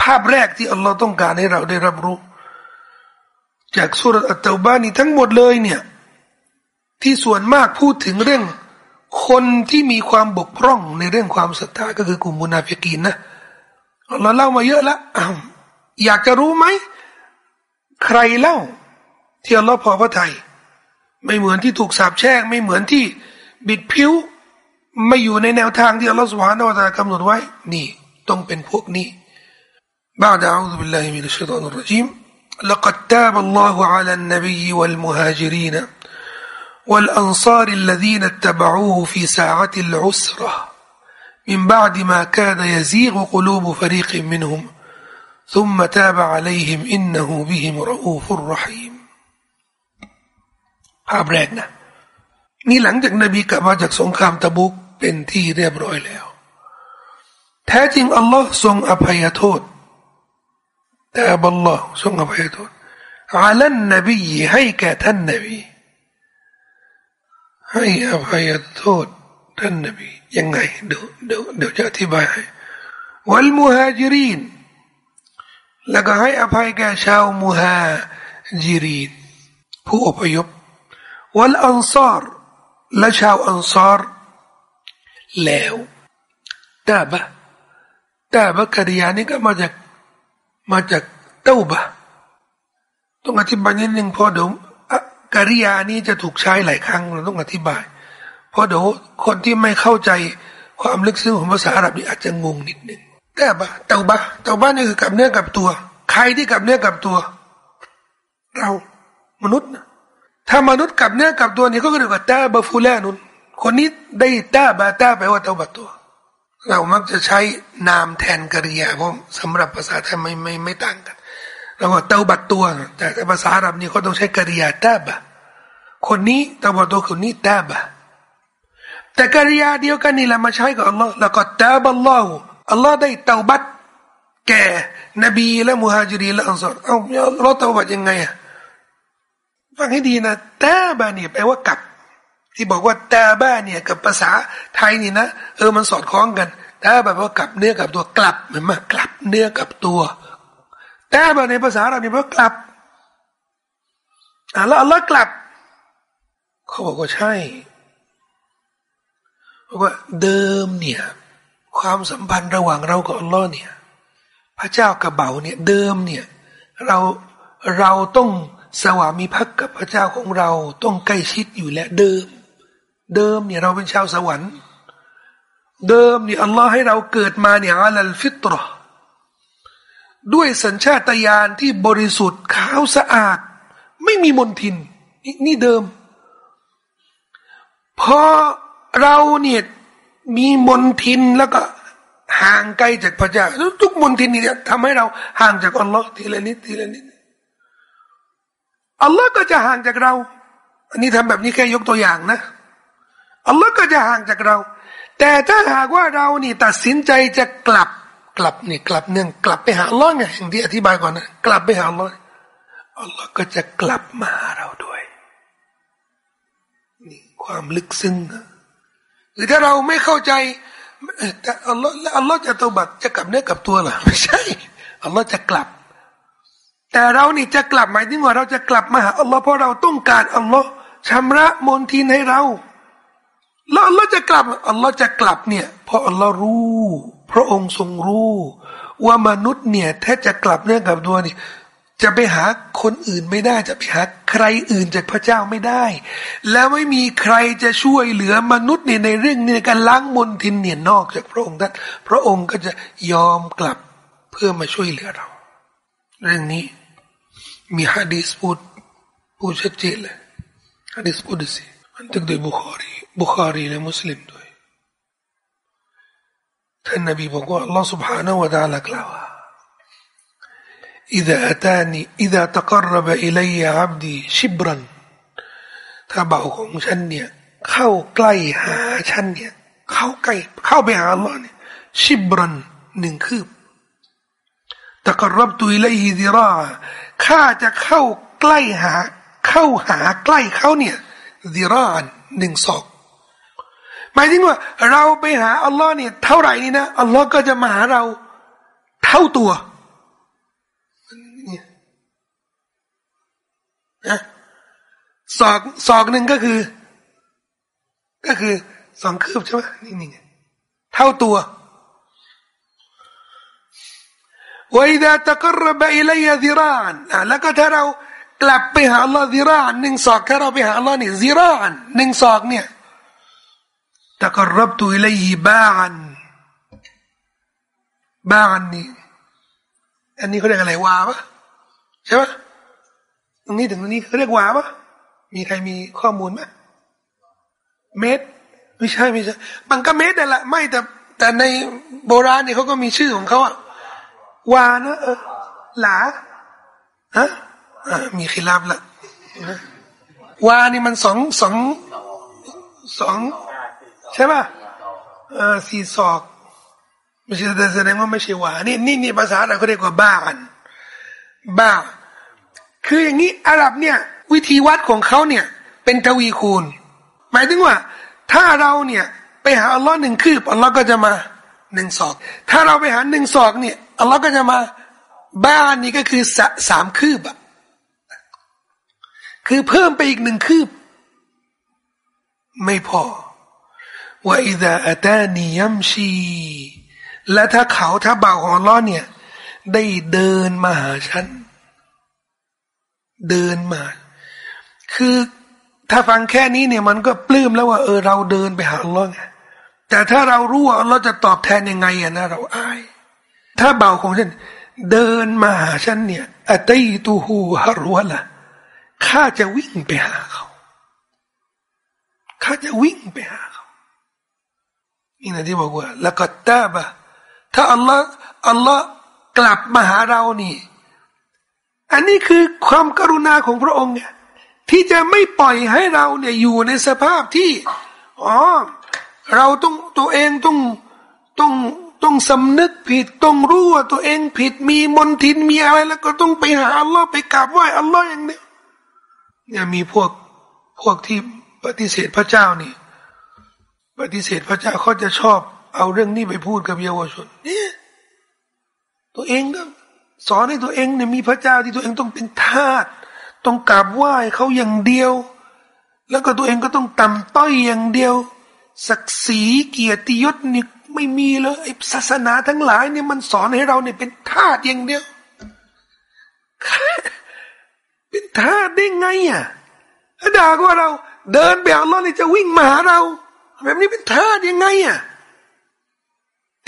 ภาพแรกที่อัลลอฮ์ต้องการให้เราได้รับรู้ จากสุรอัตตบานีทั้งหมดเลยเนี่ย ที่ส่วนมากพูดถึงเรื่อง คนที่มีความบกพร่องในเรื่องความศรัทธาก็คือกลุ่มมุนาฟิกีนนะเราเล่ามาเยอะแล้วอยากจะรู้ไหม ใครเล่า ที่อัลลอฮ์พอพระทัยไม่เหมือนที่ถูกสาปแช่งไม่เหมือนที่บิดผิวไม่อยู่ในแนวทางที่อัลลอฮฺสุบฮานาอัลลอฮฺกำหนดไว้ นี่ ต้องเป็นพวกนี้ بعد أعوذ بالله من الشيطان الرجيم لقد تاب الله على النبي والمهاجرين والأنصار الذين اتبعوه في ساعة العسرة من بعد ما كاد يزيغ قلوب فريق منهم ثم تاب عليهم إنه بهم رؤوف رحيم ภาพแรกนะนี่หลังจากนบีกลับมาจากสงครามตะบุกเป็นที่เรียบร้อยแล้ว แท้จริงอัลลอฮ์ทรงอภัยโทษ แต่อัลลอฮ์ทรงอภัยโทษอาลันนบีให้แก่ท่านนบีให้อภัยโทษท่านนบียังไงเดี๋ยวเดี๋ยวเดี๋ยวจะอธิบายให้วัลมุฮาจิรินแล้วก็ให้อภัยแก่ชาวมุฮาจิรินผู้อพยพวัลอันซาร์และชาวอันซาร์แล้วตาบะตาบะกริยานี่ก็มาจาก มาจากเต้าบะต้องอธิบายนิดนึงพราะเดี๋ยวกริยานี้จะถูกใช้หลายครั้งเราต้องอธิบาย เพราะเดี๋ยวคนที่ไม่เข้าใจความลึกซึ้งของภาษาอาหรับนี่อาจจะงงนิดนึงแต่บะเต้าบะเต้าบะนี่คือกับเนื้อกับตัว ใครที่กับเนื้อกับตัว เรามนุษย์นะถ้ามนุษย์กับเนื้อกับตัวนี่ก็เรียกว่าตาบะฟูลานุนคนนี้ได้ตาบาตาแปลว่าเต้าบัตตัว เรามักจะใช้นามแทนกริยาเพราะสำหรับภาษาไทยไม่ไม่ไม่ต่างกันเราว่าเตาบัตตัว แต่ภาษาอาหรับนี่เขาต้องใช้กริยาตาบะคนนี้เตาบัตตัวคนนี้ตาบะแต่กริยาเดียวกันนี่แหละมาใช้กับอัลลอฮ์แล้วก็ตาบัลลอฮ์อัลลอฮ์ได้เตาบัตแก่นบีและมุฮัจิรีและอัลซอรเอาเราเตาบัตยังไงอะฟังให้ดีนะตาบะเนี่ยแปลว่ากลับ ที่บอกว่าตาบ้าเนี่ยกับภาษาไทยนี่นะเออมันสอดคล้องกันตาแบบว่ากลับเนื้อกับตัวกลับเหมือนมากลับเนื้อกับตัวตาแบบในภาษาเราเนี่ยว่ากลับอะแล้วอัลลอฮ์กลับ เขาบอกว่าใช่บอกว่าเดิมเนี่ยความสัมพันธ์ระหว่างเรากับอัลลอฮ์เนี่ย พระเจ้ากับเบาเนี่ยเดิมเนี่ยเราเราต้องสวามีพักกับพระเจ้าของเราต้องใกล้ชิดอยู่แล้วเดิม เดิมเนี่ยเราเป็นชาวสวรรค์ เดิมเนี่ยอัลลอฮ์ให้เราเกิดมาเนี่ยอัลลฟิตรอด้วยสัญชาตญาณที่บริสุทธิ์ขาวสะอาด ไม่มีมลทินนนี่เดิม พอเราเนี่ยมีมนทินแล้วก็ห่างไกลจากพระเจ้าทุกมนทินนี่ทำให้เราห่างจากอัลลอฮ์ทีละนิดทีละนิดอัลลอฮ์ก็จะห่างจากเรา อันนี้ทำแบบนี้แค่ยกตัวอย่างนะ อัลลอฮ์ก็จะห่างจากเรา แต่ถ้าหากว่าเรานี่ตัดสินใจจะกลับกลับนี่กลับเนื่องกลับไปหาอัลลอฮ์ไงอย่างที่อธิบายก่อนนะกลับไปหาอัลลอฮ์อัลลอฮ์ก็จะกลับมาหาเราด้วยนี่ความลึกซึ้งหรือถ้าเราไม่เข้าใจแต่อัลลอฮ์อัลลอฮ์จะตบัตจะกลับเนื้อกลับตัวหรอไม่ใช่อัลลอฮ์จะกลับ แต่เรานี่จะกลับหมายถึงว่าเราจะกลับมาหาอัลลอฮ์เพราะเราต้องการอัลลอฮ์ชำระมนทินให้เรา แล้วอัลลอฮ์จะกลับอัลลอฮ์จะกลับเนี่ยเพราะอัลลอฮ์รู้ พระองค์ทรงรู้ ว่ามนุษย์เนี่ยถ้าจะกลับเนื้อกลับตัวนี่จะไปหาคนอื่นไม่ได้ จะไปหาใครอื่นจากพระเจ้าไม่ได้ แล้วไม่มีใครจะช่วยเหลือมนุษย์เนี่ยในเรื่องนี้การล้างมนทินเนี่ยนอกจากพระองค์ท่านพระองค์ก็จะยอมกลับเพื่อมาช่วยเหลือเรา เรื่องนี้มีฮะดีสพูดพูดชัดเจนเลยฮะดีสพูดสิมันตึกโดยบุคอรี บุคอรีและมุสลิมด้วยท่านนบีบอกว่า Allah سبحانه และ تعالى กล่าว إذا أتاني إذا تقرب إلي عبدي شبرا ถ้าเบาของฉันเนี่ยเข้าใกล้หาฉันเนี่ยเข้าใกล้เข้าไปหาอัลลอฮ์เนี่ยชิบรันหนึ่งคืบตะกรับตุยไลฮิดิราข้าจะเข้าใกล้หาเข้าหาใกล้เขาเนี่ยดิรานหนึ่งศอก หมายถึงว่า เราไปหาอัลลอฮ์เนี่ยเท่าไหร่นี่นะอัลลอฮ์ก็จะมาหาเราเท่าตัวนะศอกศอกหนึ่งก็คือ ก็คือสองคืบใช่ไหมนี่นี่เท่าตัววิดาตะกรบอิลัยซิรานอะแล้วก็ถ้าเรากลับไปหาอัลลอฮ์ซิรานหนึ่งศอกถ้าเราไปหาอัลลอฮ์นี่ซิรานหนึ่งศอกเนี่ย ตะกรบตุอิลัยฮิบานบานนี่อันนี้เขาเรียกอะไรวาปะใช่ไหมตรงนี้ถึงตรงนี้เขาเรียกวาปะมีใครมีข้อมูลไหมเมตรไม่ใช่ไม่ใช่มันก็เมตรแต่ละไม่แต่แต่ในโบราณเนี่ยเขาก็มีชื่อของเขาอะวานะเออหลาฮะมีขีลาบละวานี่มันสองสองสอง ใช่ป่ะเออสี่ศอกไม่ใช่แสดงว่าไม่ใช่วานี่นี่นี่ภาษาอะไรเขาเรียกว่าบ้านบ้า คืออย่างนี้อาหรับเนี่ย วิธีวัดของเขาเนี่ย เป็นทวีคูณ หมายถึงว่า ถ้าเราเนี่ย ไปหาอัลลอฮ์หนึ่งคืบอัลลอฮ์ก็จะมาหนึ่งศอก ถ้าเราไปหาหนึ่งศอกเนี่ยอัลลอฮ์ก็จะมาบ้านนี่ก็คือสสามคืบอะคือเพิ่มไปอีกหนึ่งคืบ ไม่พอ ว่าอิดะอัตานียัมชี และถ้าเขาถ้าบ่าวของอัลลอฮ์เนี่ย ได้เดินมาหาฉัน เดินมา คือถ้าฟังแค่นี้เนี่ยมันก็ปลื้มแล้วว่าเออเราเดินไปหาอัลลอฮ์ไงแต่ถ้าเรารู้ว่าเราจะตอบแทนยังไงอะนะเราอาย ถ้าเบาของฉัน เดินมาหาฉันเนี่ยอัตยตูฮูฮารวละข้าจะวิ่งไปหาเขา ข้าจะวิ่งไปหา นี่นะที่บอกว่า แล้วก็ตาบะถ้าอัลลอฮ์อัลลอฮ์กลับมาหาเรานี่ อันนี้คือความกรุณาของพระองค์เนี่ยที่จะไม่ปล่อยให้เราเนี่ยอยู่ในสภาพที่อ๋อเราต้องตัวเองต้องต้องต้องสำนึกผิดต้องรู้ว่าตัวเองผิดมีมนทินมีอะไร แล้วก็ต้องไปหาอัลลอฮ์ไปกราบไหว้อัลลอฮ์อย่างเดียวเนี่ยมีพวกพวกที่ปฏิเสธพระเจ้านี่ ปฏิเสธพระเจ้าเขาจะชอบ เอาเรื่องนี้ไปพูดกับเยาวชนเนี่ยตัวเองก็สอนให้ตัวเองเนี่ยมีพระเจ้าที่ตัวเองต้องเป็นทาสต้องกราบไหว้เขาอย่างเดียว แล้วก็ตัวเองก็ต้องต่ำต้อยอย่างเดียว ศักดิ์ศรีเกียรติยศนี่ไม่มีเลยไอ้ศาสนาทั้งหลายเนี่ยมันสอนให้เราเนี่ยเป็นทาสอย่างเดียว เป็นทาสได้ไงอะถ้าด่าก็ว่าเรา เดินไปเอาล้อนี่จะวิ่งมาหาเรา แบบนี้เป็นทาสยังไงอะ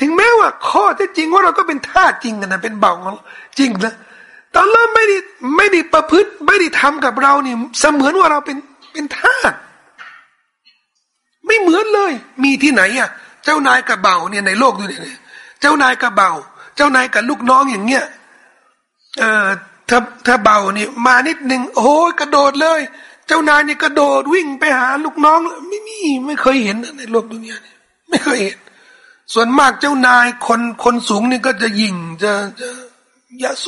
ถึงแม้ว่าข้อที่จริงว่าเราก็เป็นทาสจริงนะเป็นเบาจริงนะแต่เราไม่ได้ไม่ได้ประพฤติไม่ได้ทำกับเราเนี่ยเสมือนว่าเราเป็นเป็นทาสไม่เหมือนเลย มีที่ไหนอะ เจ้านายกับเบาเนี่ยในโลกดูเนี่ยเจ้านายกับเบาเจ้านายกับลูกน้องอย่างเงี้ยเอ่อถ้าถ้าเบาเนี่ยมานิดหนึ่งโอ้ยกระโดดเลย เจ้านายเนี่ยกระโดดวิ่งไปหาลูกน้อง ไม่มีไม่เคยเห็นในโลกดุนยาเนี่ยไม่เคยเห็น ส่วนมากเจ้านายคนคนสูงนี่ก็จะยิงจะจะยะโส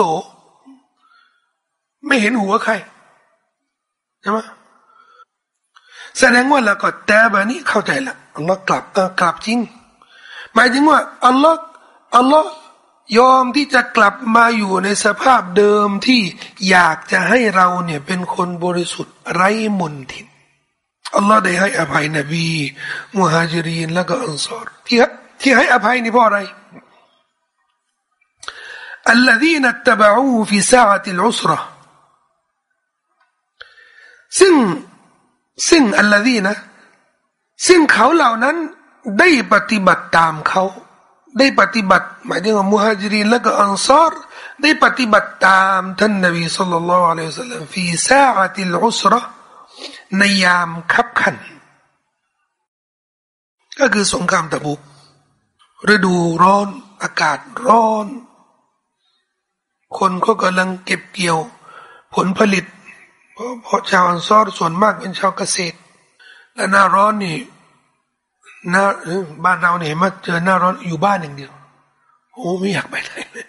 ไม่เห็นหัวใครใช่ไหมแสดงว่าเราก็แต่แบบนี้เข้าใจละอัลลอฮ์กลับเออกลับจริง หมายถึงว่าอัลลอฮ์อัลลอฮ์ ยอมที่จะกลับมาอยู่ในสภาพเดิมที่อยากจะให้เราเนี่ยเป็นคนบริสุทธิ์ไร้มนทินอัลลอฮ์ได้ให้อภัยนบีมุฮัจิรีนและก็อันซอรที่ที่ให้อภัยนี่เพราะอะไร الذين اتبعوه في ساعة العسرة ซึ่งซึ่งอัลลอฮีนะซึ่งเขาเหล่านั้นได้ปฏิบัติตามเขา ได้ปฏิบัติ หมายถึงว่ามุฮัจิรินและก็อันซอรได้ปฏิบัติตามท่านนบีสุลต่านละอัลลอฮฺสัลลัมฟีซาอัติลอุสระในยามคับขัน ก็คือสงครามตะบุกฤดูร้อนอากาศร้อน คนก็กำลังเก็บเกี่ยว ผลผลิต เพราะชาวอันซอรส่วนมากเป็นชาวเกษตร และหน้าร้อนนี่ หน้าบ้านเราเนี่ยมาเจอหน้าร้อนอยู่บ้านอย่างเดียว โอ้ไม่อยากไปไหนเลย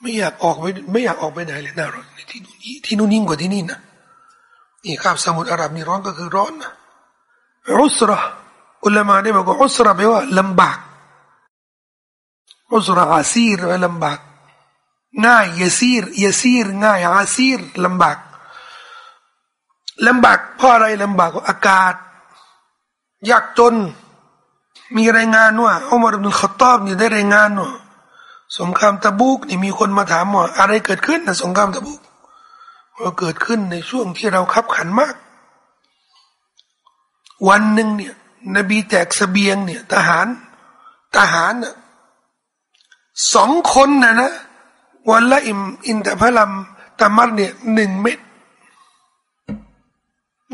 ไม่อยากออกไปไม่อยากออกไปไหนเลยหน้าร้อนที่นู่นที่นู่นยิ่งกว่าที่นี่นะนี่ข้ามสมุทรอาหรับนี่ร้อนก็คือร้อนนะอุสระอุลามาได้บอกว่าอุสระแปลว่าลำบากอุสระอาซีรลำบากง่ายยาซีรยาซีรง่ายอาซีรลำบากลำบากเพราะอะไรลำบากอากาศ ยากจน มีรายงานว่าอุมารบุลขตอบนี่ได้รายงานว่าสงครามตะบุกนี่มีคนมาถามว่าอะไรเกิดขึ้นนะสงครามตะบุกว่าเกิดขึ้นในช่วงที่เราคับขันมาก วันหนึ่งเนี่ย นบีแจกสเสบียงเนี่ย ทหารทหารน่ะสองคนนะนะ วันละอิมอินแต่พระลำตะมัดเนี่ยหนึ่งเม็ด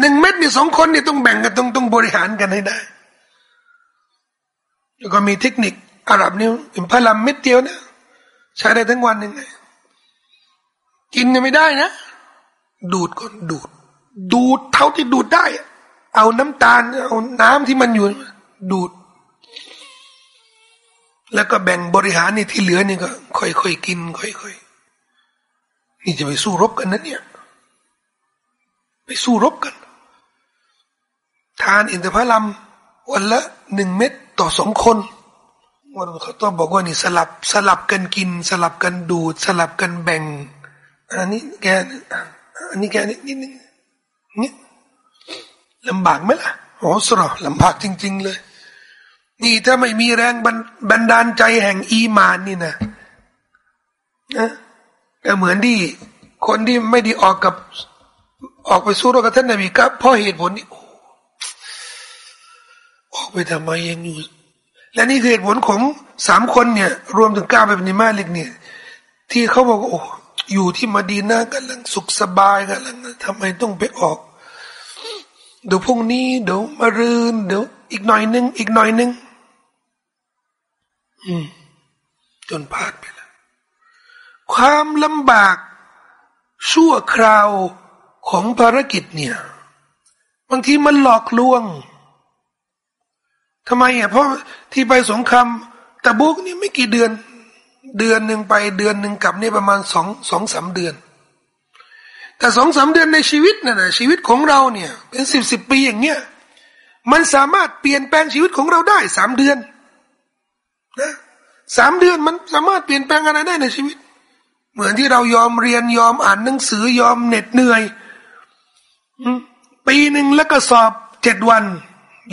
หนึ่งเม็ดเนี่ยสองคนเนี่ยต้องแบ่งกันต้องต้องบริหารกันให้ได้ ก็มีเทคนิคอาหรับนี่อิมพลัมเม็ดเดียวนะใช้ได้ทั้งวันยังไงกินยังไม่ได้นะ ดูดก่อนดูด ดูดเท่าที่ดูดได้ เอาน้ำตาลเอาน้ำที่มันอยู่ ดูด แล้วก็แบ่งบริหารนี่ที่เหลือนี่ก็ ค่อยๆกิน ค่อยๆนี่จะไปสู้รบกันนะเนี่ย ไปสู้รบกัน ทานอินทผลัมวันละหนึ่งเม็ด ต่อสองคนวันเขาต้องบอกว่านี่สลับสลับกันกิน สลับกันดูด สลับกันแบ่ง อันนี้แกอันนี้แกนี่นิดนี่ลำบากไหมล่ะโอ้สรอลำบากจริง ๆ เลย นี่ถ้าไม่มีแรงบันดาลใจแห่งอีมานนี่นะนะแต่เหมือนที่คนที่ไม่ได้ออกกับออกไปสู้รบกับท่านนบีก็เพราะเหตุผลนี้ ออกไปทำไมยังอยู่ และนี่คือเหตุผลของสามคนเนี่ย รวมถึงก้าไปเป็นนิมาลิกเนี่ย ที่เขาบอกโอ้อยู่ที่มาดีนากันลังสุขสบายกันลังทำไมต้องไปออก เดี๋ยวพรุ่งนี้ เดี๋ยวมารืนเดี๋ยวอีกหน่อยนึง อีกหน่อยนึงอืม จนพลาดไปแล้วความลำบากชั่วคราวของภารกิจเนี่ย บางทีมันหลอกลวง ทำไมอะเพราะที่ไปสงครามตะบุกนี่ไม่กี่เดือน เดือนหนึ่งไปเดือนหนึ่งกลับนี่ประมาณสองสองสามเดือน แต่สองสามเดือนในชีวิตน่ะนะชีวิตของเราเนี่ย เป็นสิบสิบปีอย่างเงี้ยมันสามารถเปลี่ยนแปลงชีวิตของเราได้สามเดือนนะสามเดือนมันสามารถเปลี่ยนแปลงอะไรได้ในชีวิต เหมือนที่เรายอมเรียนยอมอ่านหนังสือยอมเหน็ดเหนื่อยปีหนึ่งแล้วก็สอบเจ็ดวัน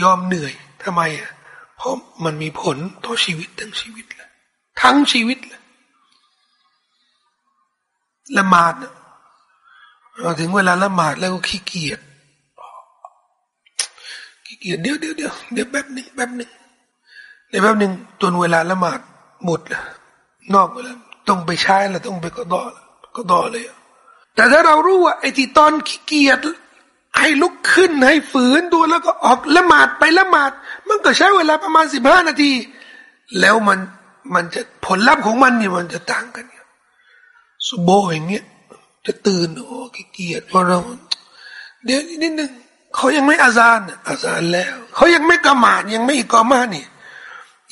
ยอมเหนื่อย ทำไมอะเพราะมันมีผลต่อชีวิตทั้งชีวิตเลยทั้งชีวิตเลยละหมาดถึงเวลาละหมาดแล้วก็ขี้เกียจขี้เกียจเดี๋ยวเดี๋ยวเดี๋ยวเดี๋ยวแป๊บหนึ่งแป๊บหนึ่งในแป๊บหนึ่งจนเวลาละหมาดหมดแล้วนอกเวลาต้องไปใช้แล้วต้องไปก็ดอก็ดอเลยแต่ถ้าเรารู้ว่าไอ้ที่ตอนขี้เกียจ ให้ลุกขึ้นให้ฝืนตัวแล้วก็ออกละหมาดไปละหมาด มันก็ใช้เวลาประมาณสิบห้านาที แล้วมันมันจะผลลัพธ์ของมันเนี่ยมันจะต่างกันเนี่ยสุโบอย่างเงี้ยจะตื่นโอ้เกียดเพราะเราเดี๋ยวนิดนึงเขายังไม่อาซานอาซานแล้ว เขายังไม่กะหมาดยังไม่อีกอมาเนี่ย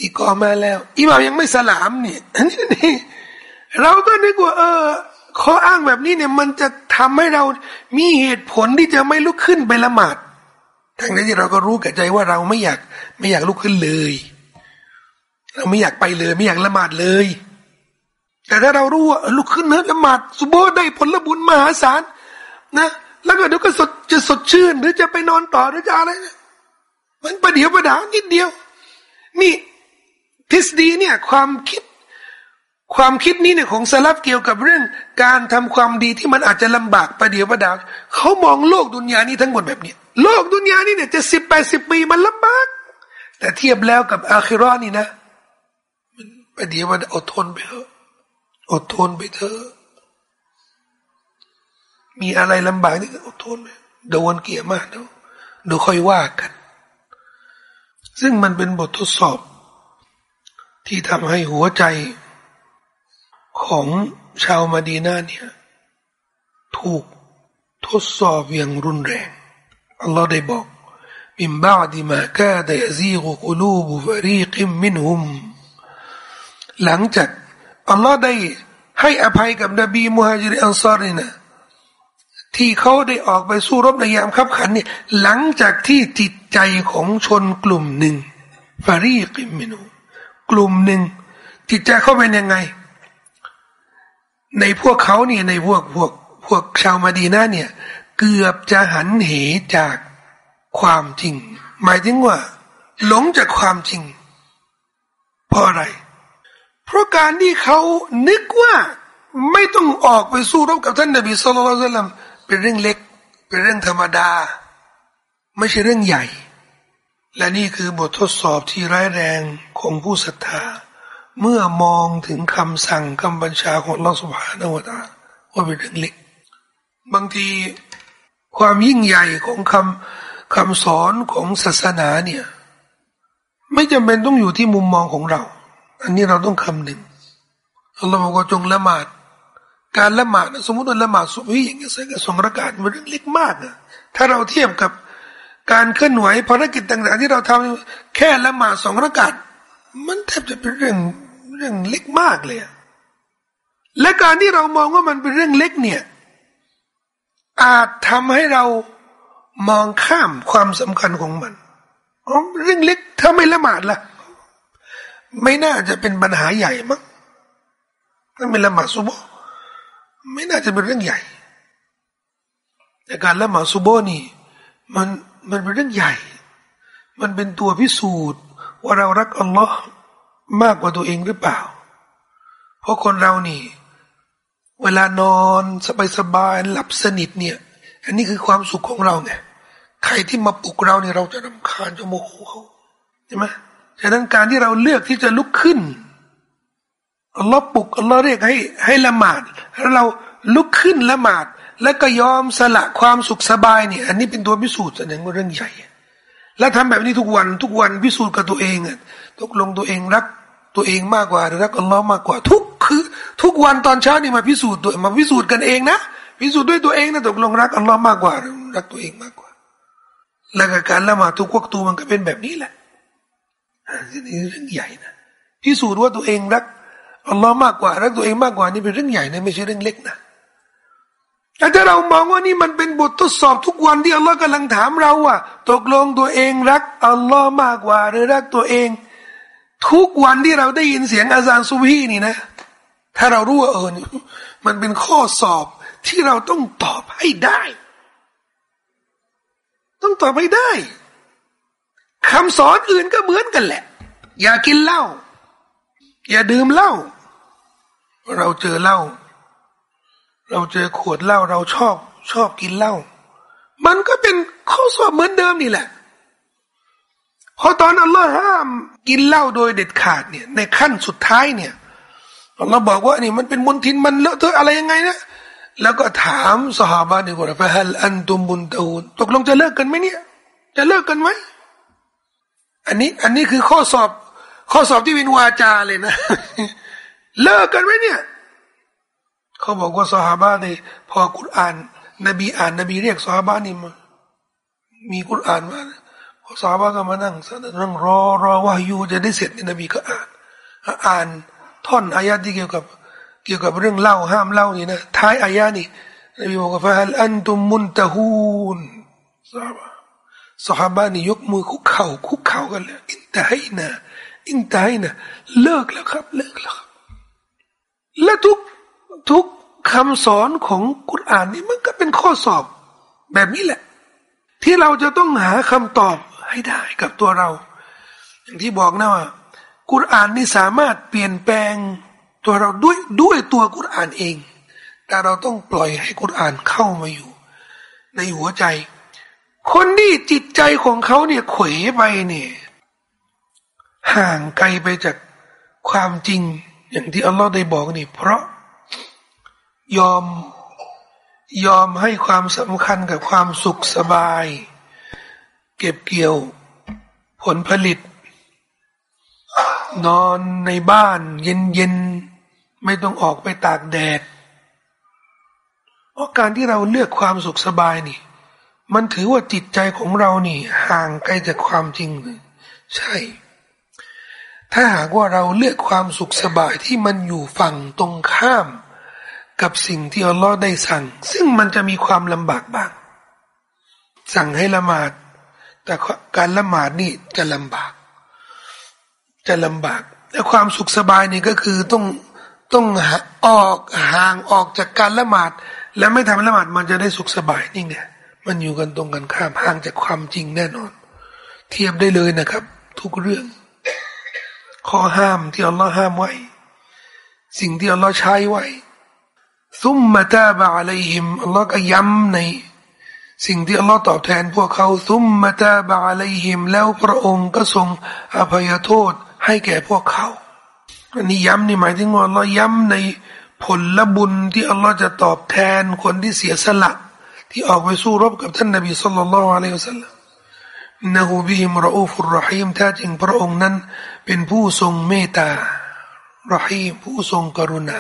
อีกอมาแล้วอิหม่ามยังไม่สลามนี่อันนี้นี่เราก็นึกว่าเออ ข้ออ้างแบบนี้เนี่ยมันจะทำให้เรามีเหตุผลที่จะไม่ลุกขึ้นไปละหมาดทั้งนั้นที่เราก็รู้กับใจว่าเราไม่อยากไม่อยากลุกขึ้นเลย เราไม่อยากไปเลยไม่อยากละหมาดเลย แต่ถ้าเรารู้ว่าลุกขึ้นเนื้อละหมาดสุโบได้ผลบุญมหาศาลนะแล้วก็เดี๋ยวก็สดจะสดชื่น หรือจะไปนอนต่อหรือจะอะไรมันประเดี๋ยวประดานิดเดียว นี่ทฤษฎีเนี่ย ความคิด ความคิดนี้เนี่ยของสลับเกี่ยวกับเรื่อง การทำความดีที่มันอาจจะลำบากประเดี๋ยวประดาวเขามองโลกดุนยานี้ทั้งหมดแบบนี้ โลกดุนยานี้เนี่ยจะสิบแปดสิบปีมันลำบาก แต่เทียบแล้วกับอาคิรอนี่นะมันประเดี๋ยวมันอดทนไปเถอะอดทนไปเถอะมีอะไรลำบากนี่อดทนไปเดี๋ยววันเกียร์มากเดี๋ยวเดี๋ยวค่อยว่ากัน ซึ่งมันเป็นบททดสอบ ที่ทำให้หัวใจ ของชาวมาดีนาเนี่ย ถูกทดสอบอย่างรุนแรงอัลลอฮ์ได้บอกمن بعد ما كاد يزيغ قلوب فريق منهمหลังจากอัลลอฮ์ได้ให้อภัยกับนบีมุฮัจริอันซารีนะที่เขาได้ออกไปสู้รบในยามขับขันเนี่ยหลังจากที่จิตใจของชนกลุ่มหนึ่งفريق منهمกลุ่มหนึ่งจิตใจเขาเป็นยังไง ในพวกเขาเนี่ยในพวกพวกพวกชาวมาดีนาเนี่ย เกือบจะหันเหจากความจริง หมายถึงว่า หลงจากความจริง เพราะอะไร เพราะการที่เขานึกว่าไม่ต้องออกไปสู้รบกับท่านนบีสุลต่านเป็นเรื่องเล็ก เป็นเรื่องธรรมดา ไม่ใช่เรื่องใหญ่ และนี่คือบททดสอบที่ร้ายแรงของผู้ศรัทธา เมื่อมองถึงคำสั่งคำบัญชาของเราสุภาณวตาว่าเป็นเรื่องเล็กบางทีความยิ่งใหญ่ของคำคำสอนของศาสนาเนี่ย ไม่จำเป็นต้องอยู่ที่มุมมองของเรา อันนี้เราต้องคำหนึ่งเราบอกว่าจงละหมาด การละหมาดสมมติว่าละหมาดสุบฮีอย่างเงี้ยสักสองระกาศมันเรื่องเล็กมากนะถ้าเราเทียบกับการเคลื่อนไหวภารกิจต่างๆ ที่เราทำแค่ละหมาดสองระกาศมันแทบจะเป็นเรื่อง เรื่องเล็กมากเลย และการที่เรามองว่ามันเป็นเรื่องเล็กเนี่ย อาจทำให้เรามองข้ามความสำคัญของมันอ๋อเรื่องเล็กถ้าไม่ละหมาดล่ะ ไม่น่าจะเป็นปัญหาใหญ่มั้งถ้าไม่ละหมาดซุโบไม่น่าจะเป็นเรื่องใหญ่ แต่การละหมาดซุโบนี่ มันมันเป็นเรื่องใหญ่ มันเป็นตัวพิสูจน์ว่าเรารักอัลลอฮ์ มากกว่าตัวเองหรือเปล่า เพราะคนเรานี่ เวลานอนสบายๆหลับสนิทเนี่ย อันนี้คือความสุขของเราไงใครที่มาปลุกเราเนี่ยเราจะรำคาญจะโมโหเขาใช่ไหมฉะนั้นการที่เราเลือกที่จะลุกขึ้นอัลลอฮ์ปลุกอัลลอฮ์เรียกให้ให้ละหมาดแล้วเราลุกขึ้นละหมาด แล้วก็ยอมสละความสุขสบายเนี่ย อันนี้เป็นตัวพิสูจน์แสดงว่าเรื่องใหญ่ และทำแบบนี้ทุกวันทุกวันพิสูจน์กับตัวเองอะ ตกลงตัวเองรัก ตัวเองมากกว่าหรือรักอัลลอฮ์มากกว่า ทุกคือ ทุกวันตอนเช้านี่มาพิสูจน์ตัวมาพิสูจน์กันเองนะพิสูจน์ด้วยตัวเองนะตกลงรักอัลลอฮ์มากกว่าหรือรักตัวเองมากกว่าแล้วการละหมาดทุกวักตูมันก็เป็นแบบนี้แหละนี่เรื่องใหญ่นะพิสูจน์ว่าตัวเองรักอัลลอฮ์มากกว่ารักตัวเองมากกว่านี่เป็นเรื่องใหญ่นะไม่ใช่เรื่องเล็กนะถ้าเรามองว่านี่มันเป็นบททดสอบทุกวันที่อัลลอฮ์กำลังถามเราว่า ตกลงตัวเองรักอัลลอฮ์มากกว่า หรือรักตัวเอง ทุกวันที่เราได้ยินเสียงอาจารย์ซุบีนี่นะ ถ้าเรารู้ว่าเออมันเป็นข้อสอบที่เราต้องตอบให้ได้ ต้องตอบให้ได้คำสอนอื่นก็เหมือนกันแหละ อย่ากินเหล้าอย่าดื่มเหล้าเราเจอเหล้าเราเจอขวดเหล้าเราชอบชอบกินเหล้ามันก็เป็นข้อสอบเหมือนเดิมนี่แหละ พอตอนอัลลอฮ์ห้าม กินเหล้าโดยเด็ดขาดเนี่ย ในขั้นสุดท้ายเนี่ยอัลลอฮ์บอกว่านี่มันเป็นมลทินมันเลอะเทอะอะไรยังไงนะแล้วก็ถามสหายดีกว่าฟะฮัลอันตุมบุนตูนตกลงจะเลิกกันไหมเนี่ย จะเลิกกันไหมอันนี้อันนี้คือข้อสอบ ข้อสอบที่เป็นวาจาเลยนะ เลิกกันไหมเนี่ยเขาบอกว่าสหายนี่พอกุรอาน นบีอ่านนบีเรียกสหายนี่มามีกุรอานมา สาวาก็มานั่งนั่งรอรอว่ายูจะได้เสร็จนบีก็อ่าน อ่านท่อนอายะที่เกี่ยวกับ เกี่ยวกับเรื่องเล่าห้ามเล่านี่นะท้ายอายะนี่นบีบอกว่าฟะฮัลอันตุมมุนตะฮูนสาบะสหบานี่ยกมือคุกเข่าคุกเข่ากันเลยอินตาให้นะอินตาให้นะเลิกแล้วครับ เลิกแล้วครับและทุกทุกคำสอนของกุรอานนี่มันก็เป็นข้อสอบแบบนี้แหละ ที่เราจะต้องหาคำตอบ ให้ได้กับตัวเรา อย่างที่บอกนะว่ากุรอานนี่สามารถเปลี่ยนแปลงตัวเราด้วยด้วยตัวกุรอานเอง แต่เราต้องปล่อยให้กุรอานเข้ามาอยู่ ในหัวใจ คนที่จิตใจของเขาเนี่ยเขวไปเนี่ยห่างไกลไปจากความจริง อย่างที่อัลลอฮ์ได้บอกนี่ เพราะยอมยอมให้ความสำคัญกับความสุขสบาย เก็บเกี่ยว ผลผลิต นอนในบ้าน เย็นๆ ไม่ต้องออกไปตากแดดเพราะการที่เราเลือกความสุขสบายนี่ มันถือว่าจิตใจของเรานี่ ห่างไกลจากความจริงเลยใช่ ถ้าหากว่าเราเลือกความสุขสบายที่มันอยู่ฝั่งตรงข้าม กับสิ่งที่อัลลอฮ์ได้สั่ง ซึ่งมันจะมีความลำบากบ้าง สั่งให้ละหมาด แต่การละหมาดนี่จะลำบาก จะลำบากและความสุขสบายนี่ก็คือต้องต้องออกห่างออกจากการละหมาด และไม่ทำละหมาดมันจะได้สุขสบายนี่ไงมันอยู่กันตรงกันข้ามห่างจากความจริงแน่นอน เทียบได้เลยนะครับ ทุกเรื่อง ข้อห้ามที่อัลลอฮ์ห้ามไว้ สิ่งที่อัลลอฮ์ใช้ไว้ซุมมาตาบะอะลัยฮิมอัลลอฮ์ก็ย้ำใน สิ่งที่อัลลอฮ์ตอบแทนพวกเขาซุมมาตาบะอะลัยฮิม แล้วพระองค์ก็ทรงอภัยโทษให้แก่พวกเขาอันนี้ย้ำนี่หมายถึงว่าอัลลอฮ์ย้ำในผลลบุญที่อัลลอฮ์จะตอบแทนคนที่เสียสละ ที่ออกไปสู้รบกับท่านนบีสุลต่านละอะลัยฮิสัลลัมนะฮูบิฮิมรอูฟุรรหีมแท้จริงพระองค์นั้น เป็นผู้ทรงเมตตารหีมผู้ทรงกรุณา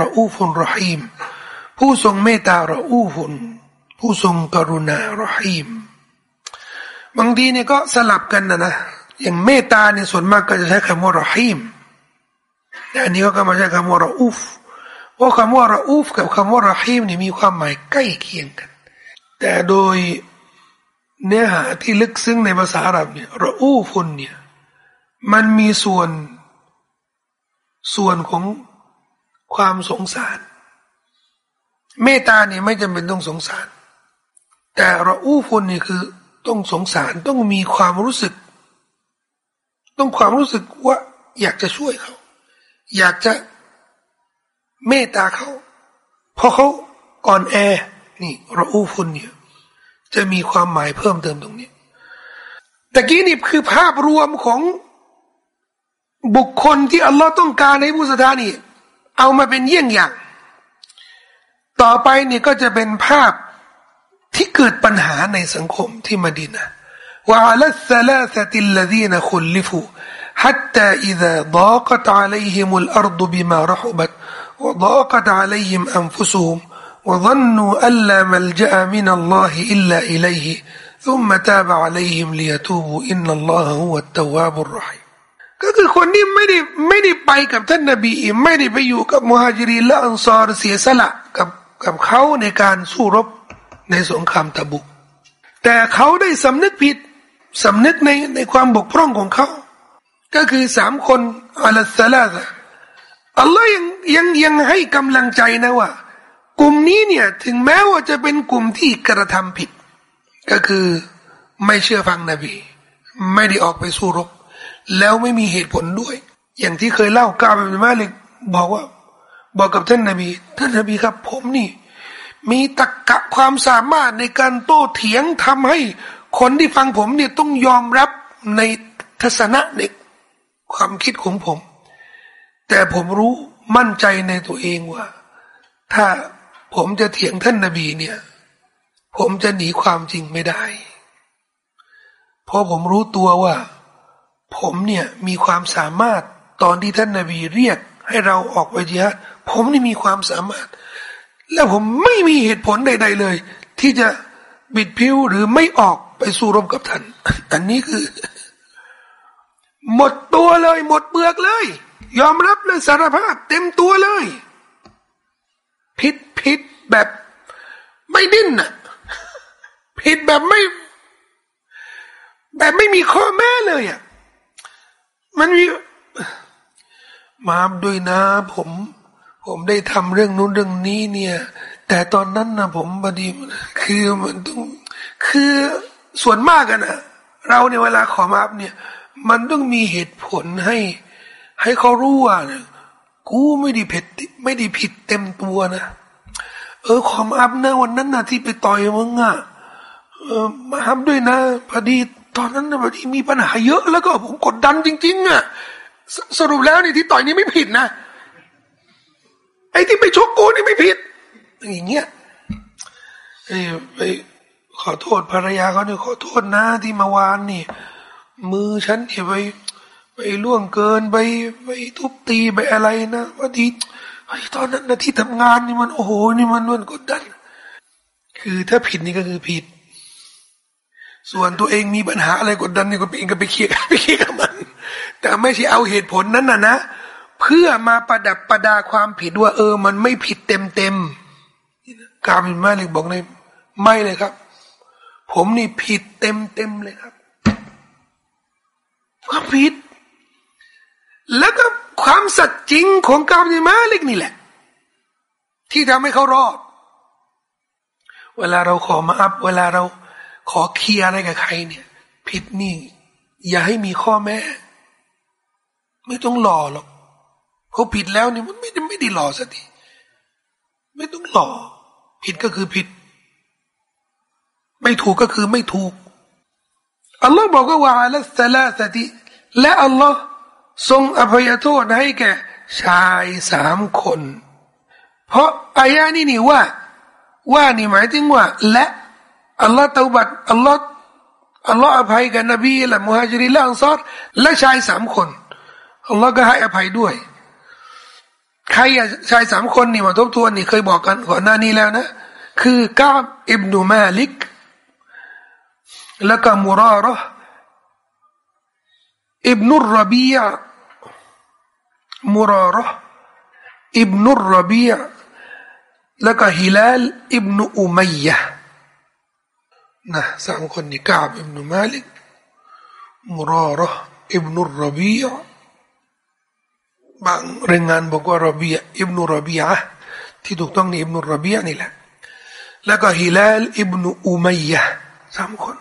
รอูฟุนรหีมผู้ทรงเมตตารอูฟุน ผู้ทรงกรุณารหีมบางทีเนี่ยก็สลับกันนะนะอย่างเมตตาเนี่ยส่วนมากก็จะใช้คำว่ารหีมแต่อันนี้ก็มาใช้คำว่ารอูฟเพราะคำว่ารอูฟกับคำว่ารหีมเนี่ยมีความหมายใกล้เคียงกัน แต่โดยเนื้อหาที่ลึกซึ้งในภาษาอาหรับเนี่ยรอูฟุนเนี่ยมันมีส่วนส่วนของความสงสาร เมตตาเนี่ยไม่จำเป็นต้องสงสาร แต่เราอู้ฟุนนี่คือ ต้องสงสารต้องมีความรู้สึก ต้องความรู้สึกว่าอยากจะช่วยเขา อยากจะเมตตาเขา เพราะเขาอ่อนแอ นี่เราอู้ฟุนเนี่ยจะมีความหมายเพิ่มเติมตรงนี้แต่กี้นี่คือภาพรวมของบุคคลที่อัลลอฮ์ต้องการให้ผู้ศรัทธานี่ เอามาเป็นเยี่ยงอย่าง ต่อไปนี่ก็จะเป็นภาพ ที่เกิดปัญหาในสังคมที่มดินะว่าลัสลาสติลลดีนคุลิฟู حتى إذا ضاقت عليهم الأرض بما رحبت وضاقت عليهم أنفسهم وظنوا أن لا ملجأ من الله إلا إليه ثم تاب عليهم ليتوبوا إن الله هو التواب الرحيم ก็คือคนที่ไม่ได้ไม่ได้ไปกับท่านนาบีไม่ได้ไปอยู่กับมุฮัจิรีและอันซอรเสียสละกับกับเขาในการสู้รบ ในสงครามตะบุกแต่เขาได้สำนึกผิดสำนึกในในความบกพร่องของเขา ก็คือสามคนอัลสลาอัลลอฮ์ยังยังยังให้กำลังใจนะว่า กลุ่มนี้เนี่ยถึงแม้ว่าจะเป็นกลุ่มที่กระทำผิด ก็คือไม่เชื่อฟังนบี ไม่ได้ออกไปสู้รบ แล้วไม่มีเหตุผลด้วย อย่างที่เคยเล่ากาเป็นมาเลยบอกว่า บอกกับท่านนาบี ท่านนาบีครับ ผมนี่ มีตะกกะความสามารถในการโต้เถียงทำให้คนที่ฟังผมเนี่ยต้องยอมรับในทัศนะในความคิดของผม แต่ผมรู้มั่นใจในตัวเองว่า ถ้าผมจะเถียงท่านนาบีเนี่ย ผมจะหนีความจริงไม่ได้ เพราะผมรู้ตัวว่า ผมเนี่ยมีความสามารถตอนที่ท่านนาบีเรียกให้เราออกไปจิฮัดผมนี่มีความสามารถ และผมไม่มีเหตุผลใด ๆ เลย ที่จะบิดพิ้วหรือไม่ออกไปสู้รบกับท่าน อันนี้คือ หมดตัวเลย หมดเปลือกเลย ยอมรับเลยสารภาพ เต็มตัวเลยผิดผิดแบบ ไม่ดิ้นน่ะผิดแบบไม่ แบบไม่มีข้อแม้เลยอะมันมีมาด้วยนะผม ผมได้ทำเรื่องนู้นเรื่องนี้เนี่ย แต่ตอนนั้นนะผมบดีคือมันต้องคือส่วนมากกันนะเราในเวลาขอมาบเนี่ย มันต้องมีเหตุผลให้ ให้เขารู้ว่ากูไม่ได้ผิดไม่ได้ผิดเต็มตัวนะเออความอับนะวันนั้นนะที่ไปต่อยมึงอะเออมาทำด้วยนะพอดีตอนนั้นนะพอดีมีปัญหาเยอะแล้วก็ผมกดดันจริง ๆอะสสรุปแล้วนี่ที่ต่อยนี่ไม่ผิดนะ ไอ้ที่ไปชกกูนี่ไม่ผิด อย่างเงี้ยไอ้ไปขอโทษภรรยาเขาเนี่ยขอโทษนะที่มาวานนี่ มือฉันเนี่ยไปไปล่วงเกินไปไปทุบตีไปอะไรนะว่าดีไอ้ตอนนั้นนะที่ทำงานนี่มันโอ้โหนี่มันมันกดดัน คือถ้าผิดนี่ก็คือผิด ส่วนตัวเองมีปัญหาอะไรกดดันนี่ก็เองก็ไปเคลียร์ไปเคลียร์กับมัน แต่ไม่ใช่เอาเหตุผลนั้นนะนะ เพื่อมาประดับประดาความผิดว่า เออ มันไม่ผิดเต็มเต็มกาบินมาเลยบอกเลยไม่เลยครับ ผมนี่ผิดเต็มเต็มเลยครับความผิด แล้วก็ความสัตย์จริงของกาบินมาเล็กนี่แหละ ที่ทำให้เขารอด เวลาเราขอมาอัพ เวลาเราขอเคลียร์อะไรกับใครเนี่ย ผิดนี่ อย่าให้มีข้อแม้ ไม่ต้องหล่อหรอก เขาผิดแล้วนี่มันไม่ได้ไม่ได้หล่อสักทีไม่ต้องหล่อ ผิดก็คือผิด ไม่ถูกก็คือไม่ถูกอัลลอฮ์บอกว่าว่าละสลาสติและอัลลอฮ์ทรงอภัยโทษให้แก่ ชายสามคน เพราะอายะนี้นี่ว่า ว่านี่หมายถึงว่า และอัลลอฮ์ตบัดอัลลอฮ์อัลลอฮ์อภัยกับนบีและมุฮัจิริและอันซอรและชายสามคนอัลลอฮ์ก็ให้อภัยด้วย ใครอะชายสามคนนี่มาทบทวนนี่เคยบอกกันก่อนหน้านี้แล้วนะ คือกาบอิบนุมาลิก แล้วก็มุราระอิบนุรบียมุราระอิบนุรบียแล้วก็ฮิลาลอิบนุอุมัยยะนะสามคนนี่กาบอิบนุมาลิกมุราระอิบนุรบียะ บางรายงานบอกว่ารบียอิบนุรบียที่ถูกต้องนี่อิบนุรบียนี่แหละ แล้วก็ฮิลาลอิบนุอุมัยยะสามคน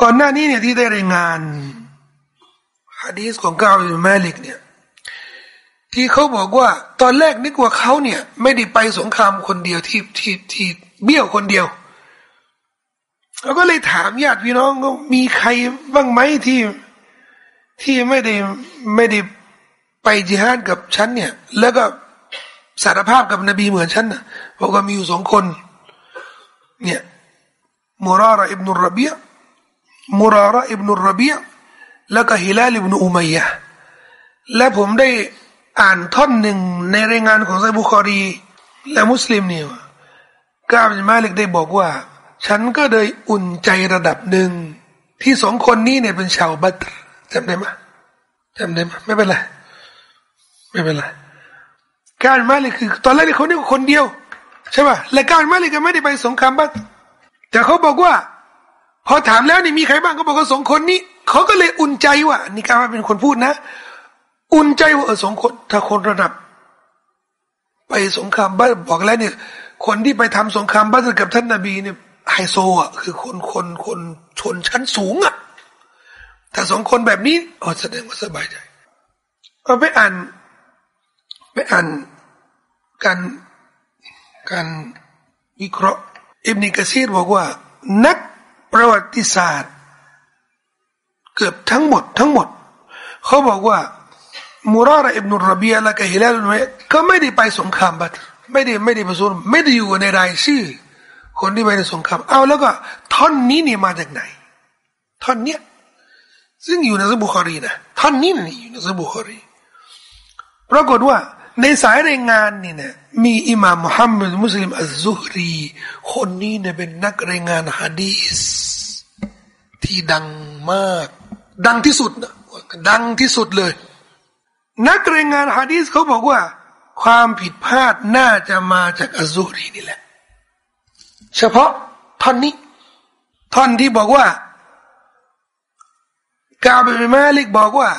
ก่อนหน้านี้เนี่ยที่ได้รายงานฮะดีษของกาบิมาลิกเนี่ยที่เขาบอกว่าตอนแรกนึกว่าเขาเนี่ย ไม่ได้ไปสงครามคนเดียวที่ที่ที่เบี้ยวคนเดียวเราก็เลยถามญาติพี่น้องก็มีใครบ้างไหมที่ที่ไม่ได้ไม่ได้ ไปจิฮาดกับฉันเนี่ย แล้วก็สารภาพกับนบีเหมือนฉันนะบอกว่ามีอยู่สองคน เนี่ยมูราระอิบนุรบียมูราระอิบนุรบียแล้วก็ฮิลาลอิบนุอุมัยยะและผมได้อ่านท่อนหนึ่งในรายงานของไซบุคอรี และมุสลิมเนี่ยกาบมาลิกได้บอกว่า ฉันก็เลยอุ่นใจระดับหนึ่ง ที่สองคนนี้เนี่ยเป็นชาวบัตรจำได้ไหมจำได้ไหมไม่เป็นไร ไม่เป็นไรการมาเลยคือ ตอนแรกเขาเนี่ยคนเดียว ใช่ป่ะและการมาเลยก็ไม่ได้ไปสงครามบ้างแต่เขาบอกว่า พอถามแล้วนี่มีใครบ้างเขาบอกว่าสองคนนี้เขาก็เลยอุ่นใจว่านี่การมาเป็นคนพูดนะ อุ่นใจว่าเออสองคน ถ้าคนระดับ ไปสงครามบ้านบอกแล้วเนี่ย คนที่ไปทำสงครามบ้านกับท่านนาบีเนี่ยไฮโซอะคือคนคนคนชนชั้นสูงอะแต่สองคนแบบนี้อ๋อแสดงว่าสบายใจเอาไปอ่าน ไปอ่านการการวิเคราะห์อิบนิกะซีรบอกว่า นักประวัติศาสตร์ เกือบทั้งหมด ทั้งหมด เขาบอกว่ามูราระอิบนุรบียและกะฮิลาลนก็ไม่ได้ไปสงครามบัตไม่ได้ไม่ได้ไปสู้ไม่ได้อยู่ในรายชื่อ คนที่ไปในสงครามเอาแล้วก็ ท่อนนี้เนี่ยมาจากไหน ท่อนเนี้ยซึ่งอยู่ในสบุคอรีนะท่อนนี้นี่อยู่ในสบุคอรีปรากฏว่า ในสายรายงานนี่เนี่ยมีอิหม่ามมุฮัมมัดมุสลิมอัลซุฮรีคนนี้เนี่ยเป็นนักรายงานฮะดีสที่ดังมาก ดังที่สุดนะดังที่สุดเลย นักรายงานฮะดีสเขาบอกว่า ความผิดพลาดน่าจะมาจากอัลซุฮรีนี่แหละ เฉพาะท่อนนี้ท่อนที่บอกว่ากาบิมาลิกบอกว่า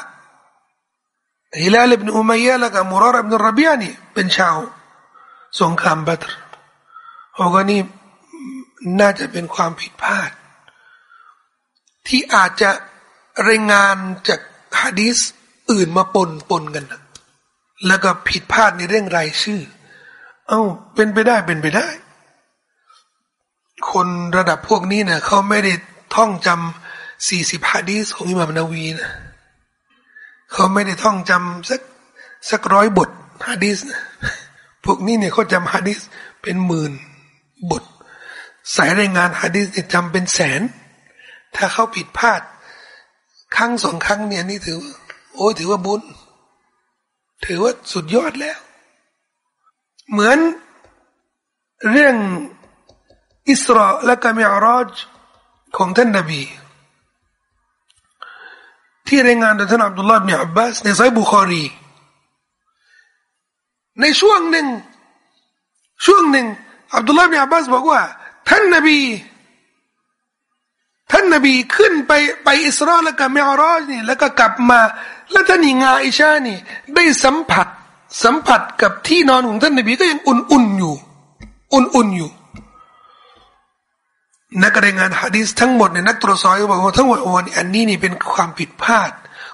ฮิลาลอิบนอุมัยยะและกับมุรารอิบนรบียานี่เป็นชาวสงครามบัตรโอ้ก็นี่น่าจะเป็นความผิดพลาด ที่อาจจะรายงานจากฮะดีสอื่นมาปนปนกันนะแล้วก็ผิดพลาดในเรื่องรายชื่อ เอา้าเป็นไปได้เป็นไปได้ คนระดับพวกนี้เนี่ยเขาไม่ได้ท่องจำสี่สิบฮะดีสของอิหม่ามนาวีนะ เขาไม่ได้ท่องจำสักสักร้อยบทฮะดีสพวกนี้เนี่ยเขาจำฮะดีสเป็นหมื่นบท สายรายงานฮะดีสเนี่ยจำเป็นแสน ถ้าเขาผิดพลาด ครั้งสองครั้งเนี่ยนี่ถือ โอ้ถือว่าบุญ ถือว่าสุดยอดแล้ว เหมือนเรื่องอิสราและกามิอรอจของท่านนบี ที่รายงานโดยท่านอับดุลลาห์บินอับบาสในไซบุคอรี ในช่วงหนึ่ง ช่วงหนึ่งอับดุลลาห์บินอับบาสบอกว่า ท่านนบี ท่านนบีขึ้นไปไปอิสราและกามิอรอจนี่แล้วก็กลับมา แล้วท่านอิงาอิชานี่ ได้สัมผัสสัมผัสกับที่นอนของท่านนบีก็ยังอุ่นๆอยู่ อุ่นๆอยู่ นักรายงานฮะดีษทั้งหมดในนักตรวจสอบบอกว่าทั้งหมดวันอันนี้นี่เป็นความผิดพลาด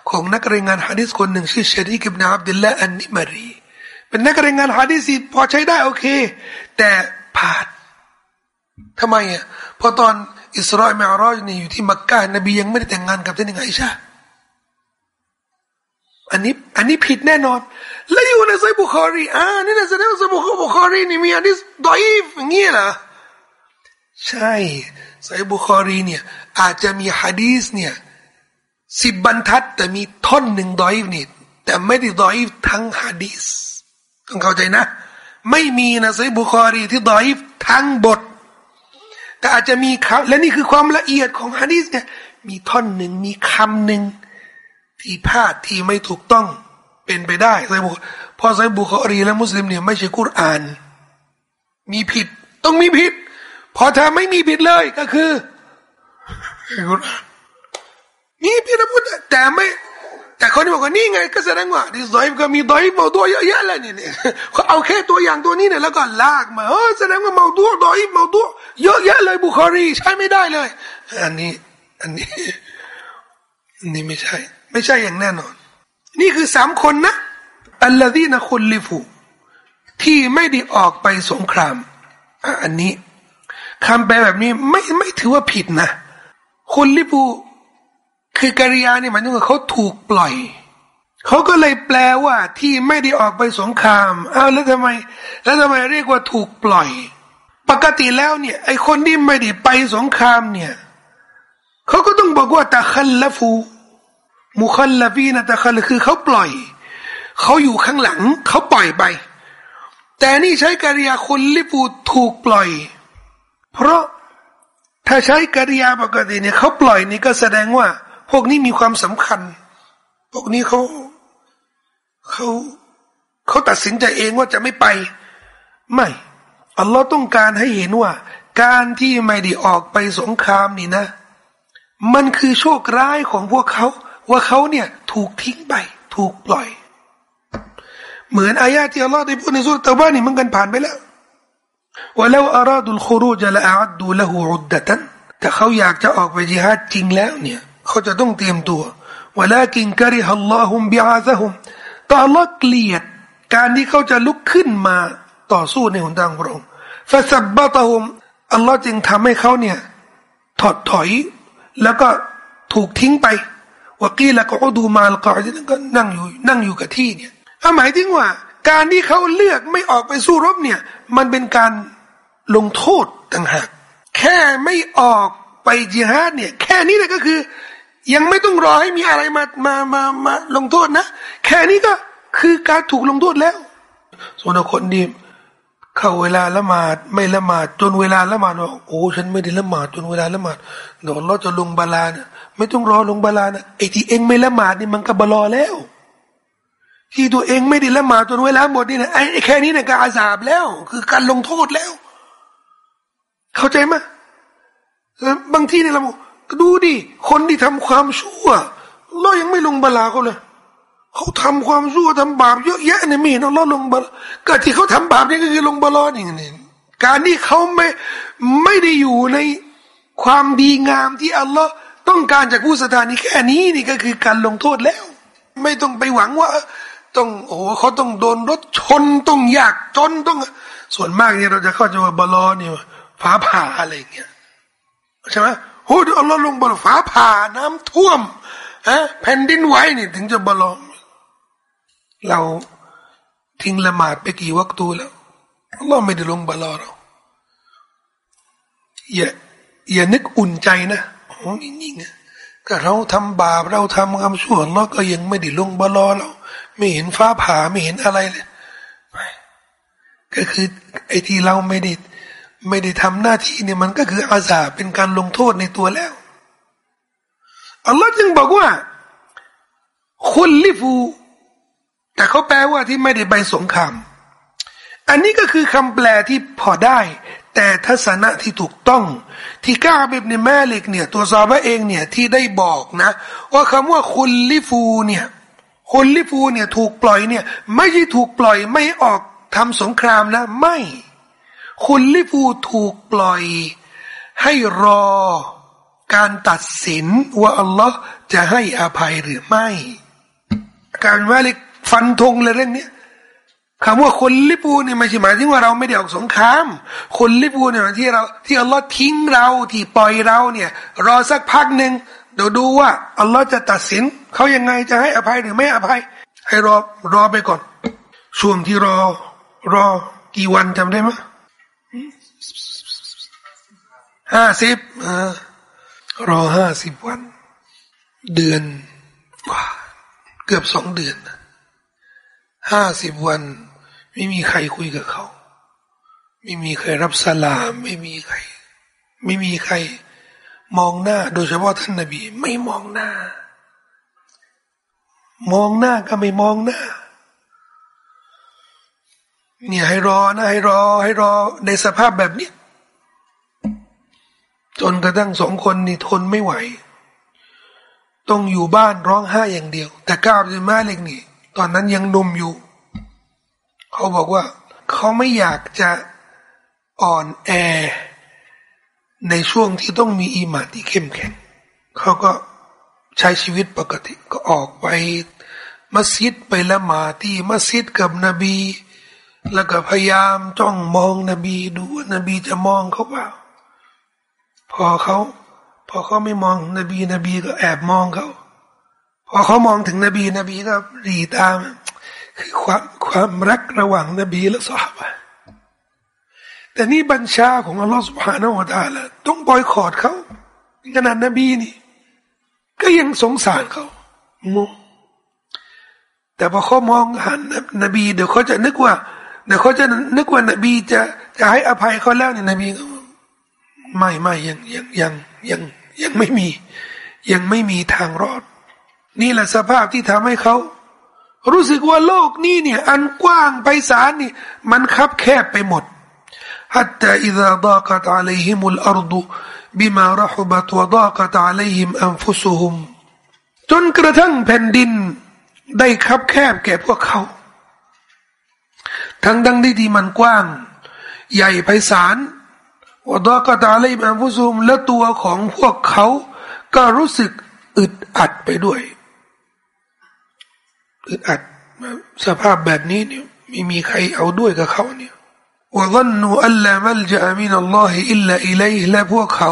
ของนักรายงานฮะดีษคนหนึ่งชื่อชริกิบนาอับดุลละอันนิมารีเป็นนักรายงานฮะดีษพอใช้ได้โอเค แต่พลาดทำไมอะเพราะตอนอิสรออ์มิอ์รอจนี่อยู่ที่มักกะฮ์นบียังไม่ได้แต่งงานกับท่านหญิงอาอิชะฮ์อันนี้อันนี้ผิดแน่นอน แล้วอยู่ในซอฮีฮ์บุคอรีอ่านี่นะแสดงว่าซอฮีฮ์บุคอรีนี่มีอันนี้ดอยฟอย่างเงี้ยเหรอ ใช่ซอฮีฮ์บุคอรีเนี่ย อาจจะมีฮะดีษเนี่ยสิบบรรทัด แต่มีท่อนหนึ่งดอยฟนี่แต่ไม่ได้ดอยฟทั้งฮะดีสต้องเข้าใจนะ ไม่มีนะไซบุคอรีที่ดอยฟทั้งบท แต่อาจจะมีคำและนี่คือความละเอียดของฮะดีสเนี่ยมีท่อนหนึ่งมีคำหนึ่งที่พลาดที่ไม่ถูกต้องเป็นไปได้ไซบุพอไซบุคอรีและมุสลิมเนี่ยไม่ใช่กุรอาน มีผิด ต้องมีผิด พอถ้าไม่มีผิดเลยก็คือกุรอานมีผิดนะพุทธแต่ไม่ แต่คนที่บอกว่านี่ไงก็แสดงว่าดิซอยก็มีดอยมาตัวเยอะแยะเลยนี่เขาเอาแค่ตัวอย่างตัวนี้เนี่ยแล้วก็ลากมาเออแสดงว่ามาตัวดอยมาตัวเยอะแยะเลยบุคอรีใช้ไม่ได้เลย อันนี้ อันนี้อันนี้ไม่ใช่ ไม่ใช่อย่างแน่นอน นี่คือสามคนนะอัลลอฮีนะคุลลิฟูที่ไม่ได้ออกไปสงครามอันนี้ คำแปลแบบนี้ไม่ไม่ถือว่าผิดนะคุลลิฟูคือกริยานี่หมายถึงว่าเขาถูกปล่อย เขาก็เลยแปลว่าที่ไม่ได้ออกไปสงครามอ้าวแล้วทำไม แล้วทำไมเรียกว่าถูกปล่อย ปกติแล้วเนี่ย ไอคนที่ไม่ได้ไปสงครามเนี่ยเขาก็ต้องบอกว่าตะคัลลฟูมุคัลลฟีนะตะคัลคือเขาปล่อยเขาอยู่ข้างหลังเขาปล่อยไป แต่นี่ใช้กริยาคนลิปูถูกปล่อย เพราะถ้าใช้กริยาปกติเนี่ยเขาปล่อยนี่ก็แสดงว่า พวกนี้มีความสำคัญ พวกนี้เขาเขาเขาตัดสินใจเองว่าจะไม่ไป ไม่อัลลอฮ์ต้องการให้เห็นว่า การที่ไม่ได้ออกไปสงครามนี่นะ มันคือโชคร้ายของพวกเขา ว่าเขาเนี่ยถูกทิ้งไป ถูกปล่อย เหมือนอายาที่อัลลอฮ์ได้พูดในสุรตะบ้านี่มันกันผ่านไปแล้ว ว่าแล้วอาราดุลคุรูจะละอัดดูละหูอุดดะตันถ้าเขาอยากจะออกไปจิฮาดจริงแล้วเนี่ยเขาจะต้องเตรียมตัวว่าละกินกริฮัลลอฮุมบิอาซะฮุมต่อละเกลียดการที่เขาจะลุกขึ้นมาต่อสู้ในหนทางพระองค์ฟาซับบะตะฮุมอัลลอฮ์จึงทำให้เขาเนี่ยถอดถอย แล้วก็ถูกทิ้งไปวากี้ละก็ดูมาลกอที่นั่นก็นั่งอยู่นั่งอยู่กับที่เนี่ยหมายถึงว่า การที่เขาเลือกไม่ออกไปสู้รบเนี่ย มันเป็นการลงโทษต่างหากแค่ไม่ออกไปจิฮาดเนี่ย แค่นี้เลยก็คือ ยังไม่ต้องรอให้มีอะไรมามามามาลงโทษนะ แค่นี้ก็คือการถูกลงโทษแล้ว ส่วนคนดีเข้าเวลาละหมาดไม่ละหมาดจนเวลาละหมาดว่าโอ้ฉันไม่ได้ละหมาดจนเวลาละหมาดเดี๋ยวเราจะลงบาลานะไม่ต้องรอลงบาลานะไอ้ที่เองไม่ละหมาดนี่มันก็บลอแล้ว ที่ตัวเองไม่ได้ละหมาดจนเวลาหมดนี่นะไอ้แค่นี้เนี่ยก็อาสาบแล้ว คือการลงโทษแล้ว เข้าใจไหมบางที่เนี่ยเราดูดิคนที่ทำความชั่วเรายังไม่ลงบาลาเขาเลยเขาทำความชั่วทำบาปเยอะแยะเนี่ยมีนะเราลงบาลาก็ที่เขาทำบาปนี่ก็คือลงบาลานี่นี่การที่เขาไม่ไม่ได้อยู่ในความดีงามที่อัลลอฮ์ต้องการจากผู้ศรัทธานี่แค่นี้นี่ก็คือการลงโทษแล้ว ไม่ต้องไปหวังว่า ต้องโอ้โหเขาต้องโดนรถชนต้องยากจนต้อง ส่วนมากเนี่ยเราจะเข้าใจว่าบลอเนี่ยฟ้าผ่าอะไรเงี้ยใช่ไหมโอ้เดี๋ยวอัลลอฮ์ลงบลฟ้าผ่าน้ำท่วมฮะแผ่นดินไหวนี่ถึงจะบลอเราทิ้งละหมาดไปกี่วักตูแล้วอัลลอฮ์ไม่ได้ลงบลอเราอย่าอย่านึกอุ่นใจนะโอ้ยนี่ไงก็เราทำบาปเราทำความชั่วเราก็ยังไม่ได้ลงบลอเรา ไม่เห็นฟ้าผ่าไม่เห็นอะไรเลยก็คือไอ้ที่เราไม่ได้ไม่ได้ทำหน้าที่เนี่ยมันก็คืออาสาเป็นการลงโทษในตัวแล้วอัลลอฮ์จึงบอกว่าคุณลิฟู แต่เขาแปลว่าที่ไม่ได้ไปสงครามอันนี้ก็คือคำแปลที่พอได้ แต่ทัศนะที่ถูกต้อง ที่ก้าเบบในแม่เล็กเนี่ย ตัวซาบะเองเนี่ยที่ได้บอกนะ ว่าคำว่าคุณลิฟูเนี่ย คนลิฟูเนี่ยถูกปล่อยเนี่ย ไม่ใช่ถูกปล่อยไม่ออกทำสงครามนะ ไม่คุณลิฟูถูกปล่อย ให้รอการตัดสินว่าอัลลอฮ์จะให้อภัยหรือไม่ การว่าเล็กฟันธงเลยเรื่องนี้คำว่าคนลิปูเนี่ยไม่ใช่หมายถึงว่าเราไม่ได้ออกสงคราม คนลิปูเนี่ยที่เราที่อัลลอฮ์ทิ้งเราที่ปล่อยเราเนี่ย รอสักพักหนึ่ง ดี๋ยวดูว่าอัลลอฮ์จะตัดสินเขายังไงจะให้อภัยหรือไม่อภัย ให้รอรอไปก่อน ช่วงที่รอ รอกี่วันจำได้ไหมห้าสิบรอห้าสิบวัน เดือนกว่าเกือบสองเดือนห้าสิบวัน ไม่มีใครคุยกับเขา ไม่มีใครรับสลาม ไม่มีใคร ไม่มีใคร มองหน้า โดยเฉพาะท่านนบี ไม่มองหน้า มองหน้าก็ไม่มองหน้า เนี่ยให้รอนะ ให้รอ ให้รอในสภาพแบบนี้จนกระทั่งสองคนนี่ทนไม่ไหว ต้องอยู่บ้านร้องไห้อย่างเดียว แต่ก้าวจะมาเล็กนี่ ตอนนั้นยังนุ่มอยู่ เขาบอกว่า เขาไม่อยากจะอ่อนแอ ในช่วงที่ต้องมีอีมาที่เข้มแข็ง เขาก็ใช้ชีวิตปกติก็ออกไปมัสยิดไปละหมาดที่มัสยิดกับนบี แล้วก็พยายามจ้องมองนบีดูว่านบีจะมองเขาเปล่า พอเขาพอเขาไม่มองนบีนบีก็แอบมองเขาพอเขามองถึงนบีนบีก็รีตามคือความความรักระหว่างนบีและสหาย แต่นี่บัญชาของอัลลอฮฺสุบฮานาวะตาละต้องบอยคอรดเขาขนาดนบีนี่ ก็ยังสงสารเขาโมแต่พอเขามองหันนบี เดี๋ยวเขาจะนึกว่าเดี๋ยวเขาจะนึกว่านบีจะจะให้อภัยเขาแล้วเนี่ยนบีก็ไม่ไม่ยังยังยังยังยังไม่มี ยังไม่มีทางรอด นี่แหละสภาพที่ทำให้เขารู้สึกว่าโลกนี้เนี่ย อันกว้างไพศาลนี่ มันคับแคบไปหมด حتى إذا ضاقت عليهم الأرض بما رحبت وضاقت عليهم أنفسهم จนกระทั่งแผ่นดินได้คับแคบแก่พวกเขา ทั้งดังที่ที่มันกว้าง ใหญ่ไพศาลวดากตาเลยอันฟุซุมและตัวของพวกเขา ก็รู้สึกอึดอัดไปด้วยอึดอัดสภาพแบบนี้เนี่ยไม่มีใครเอาด้วยกับเขาเนี่ย ว่าันนูอัลลามัลจะอามินอัลลอฮิอิลลาอิเลและพวกเขา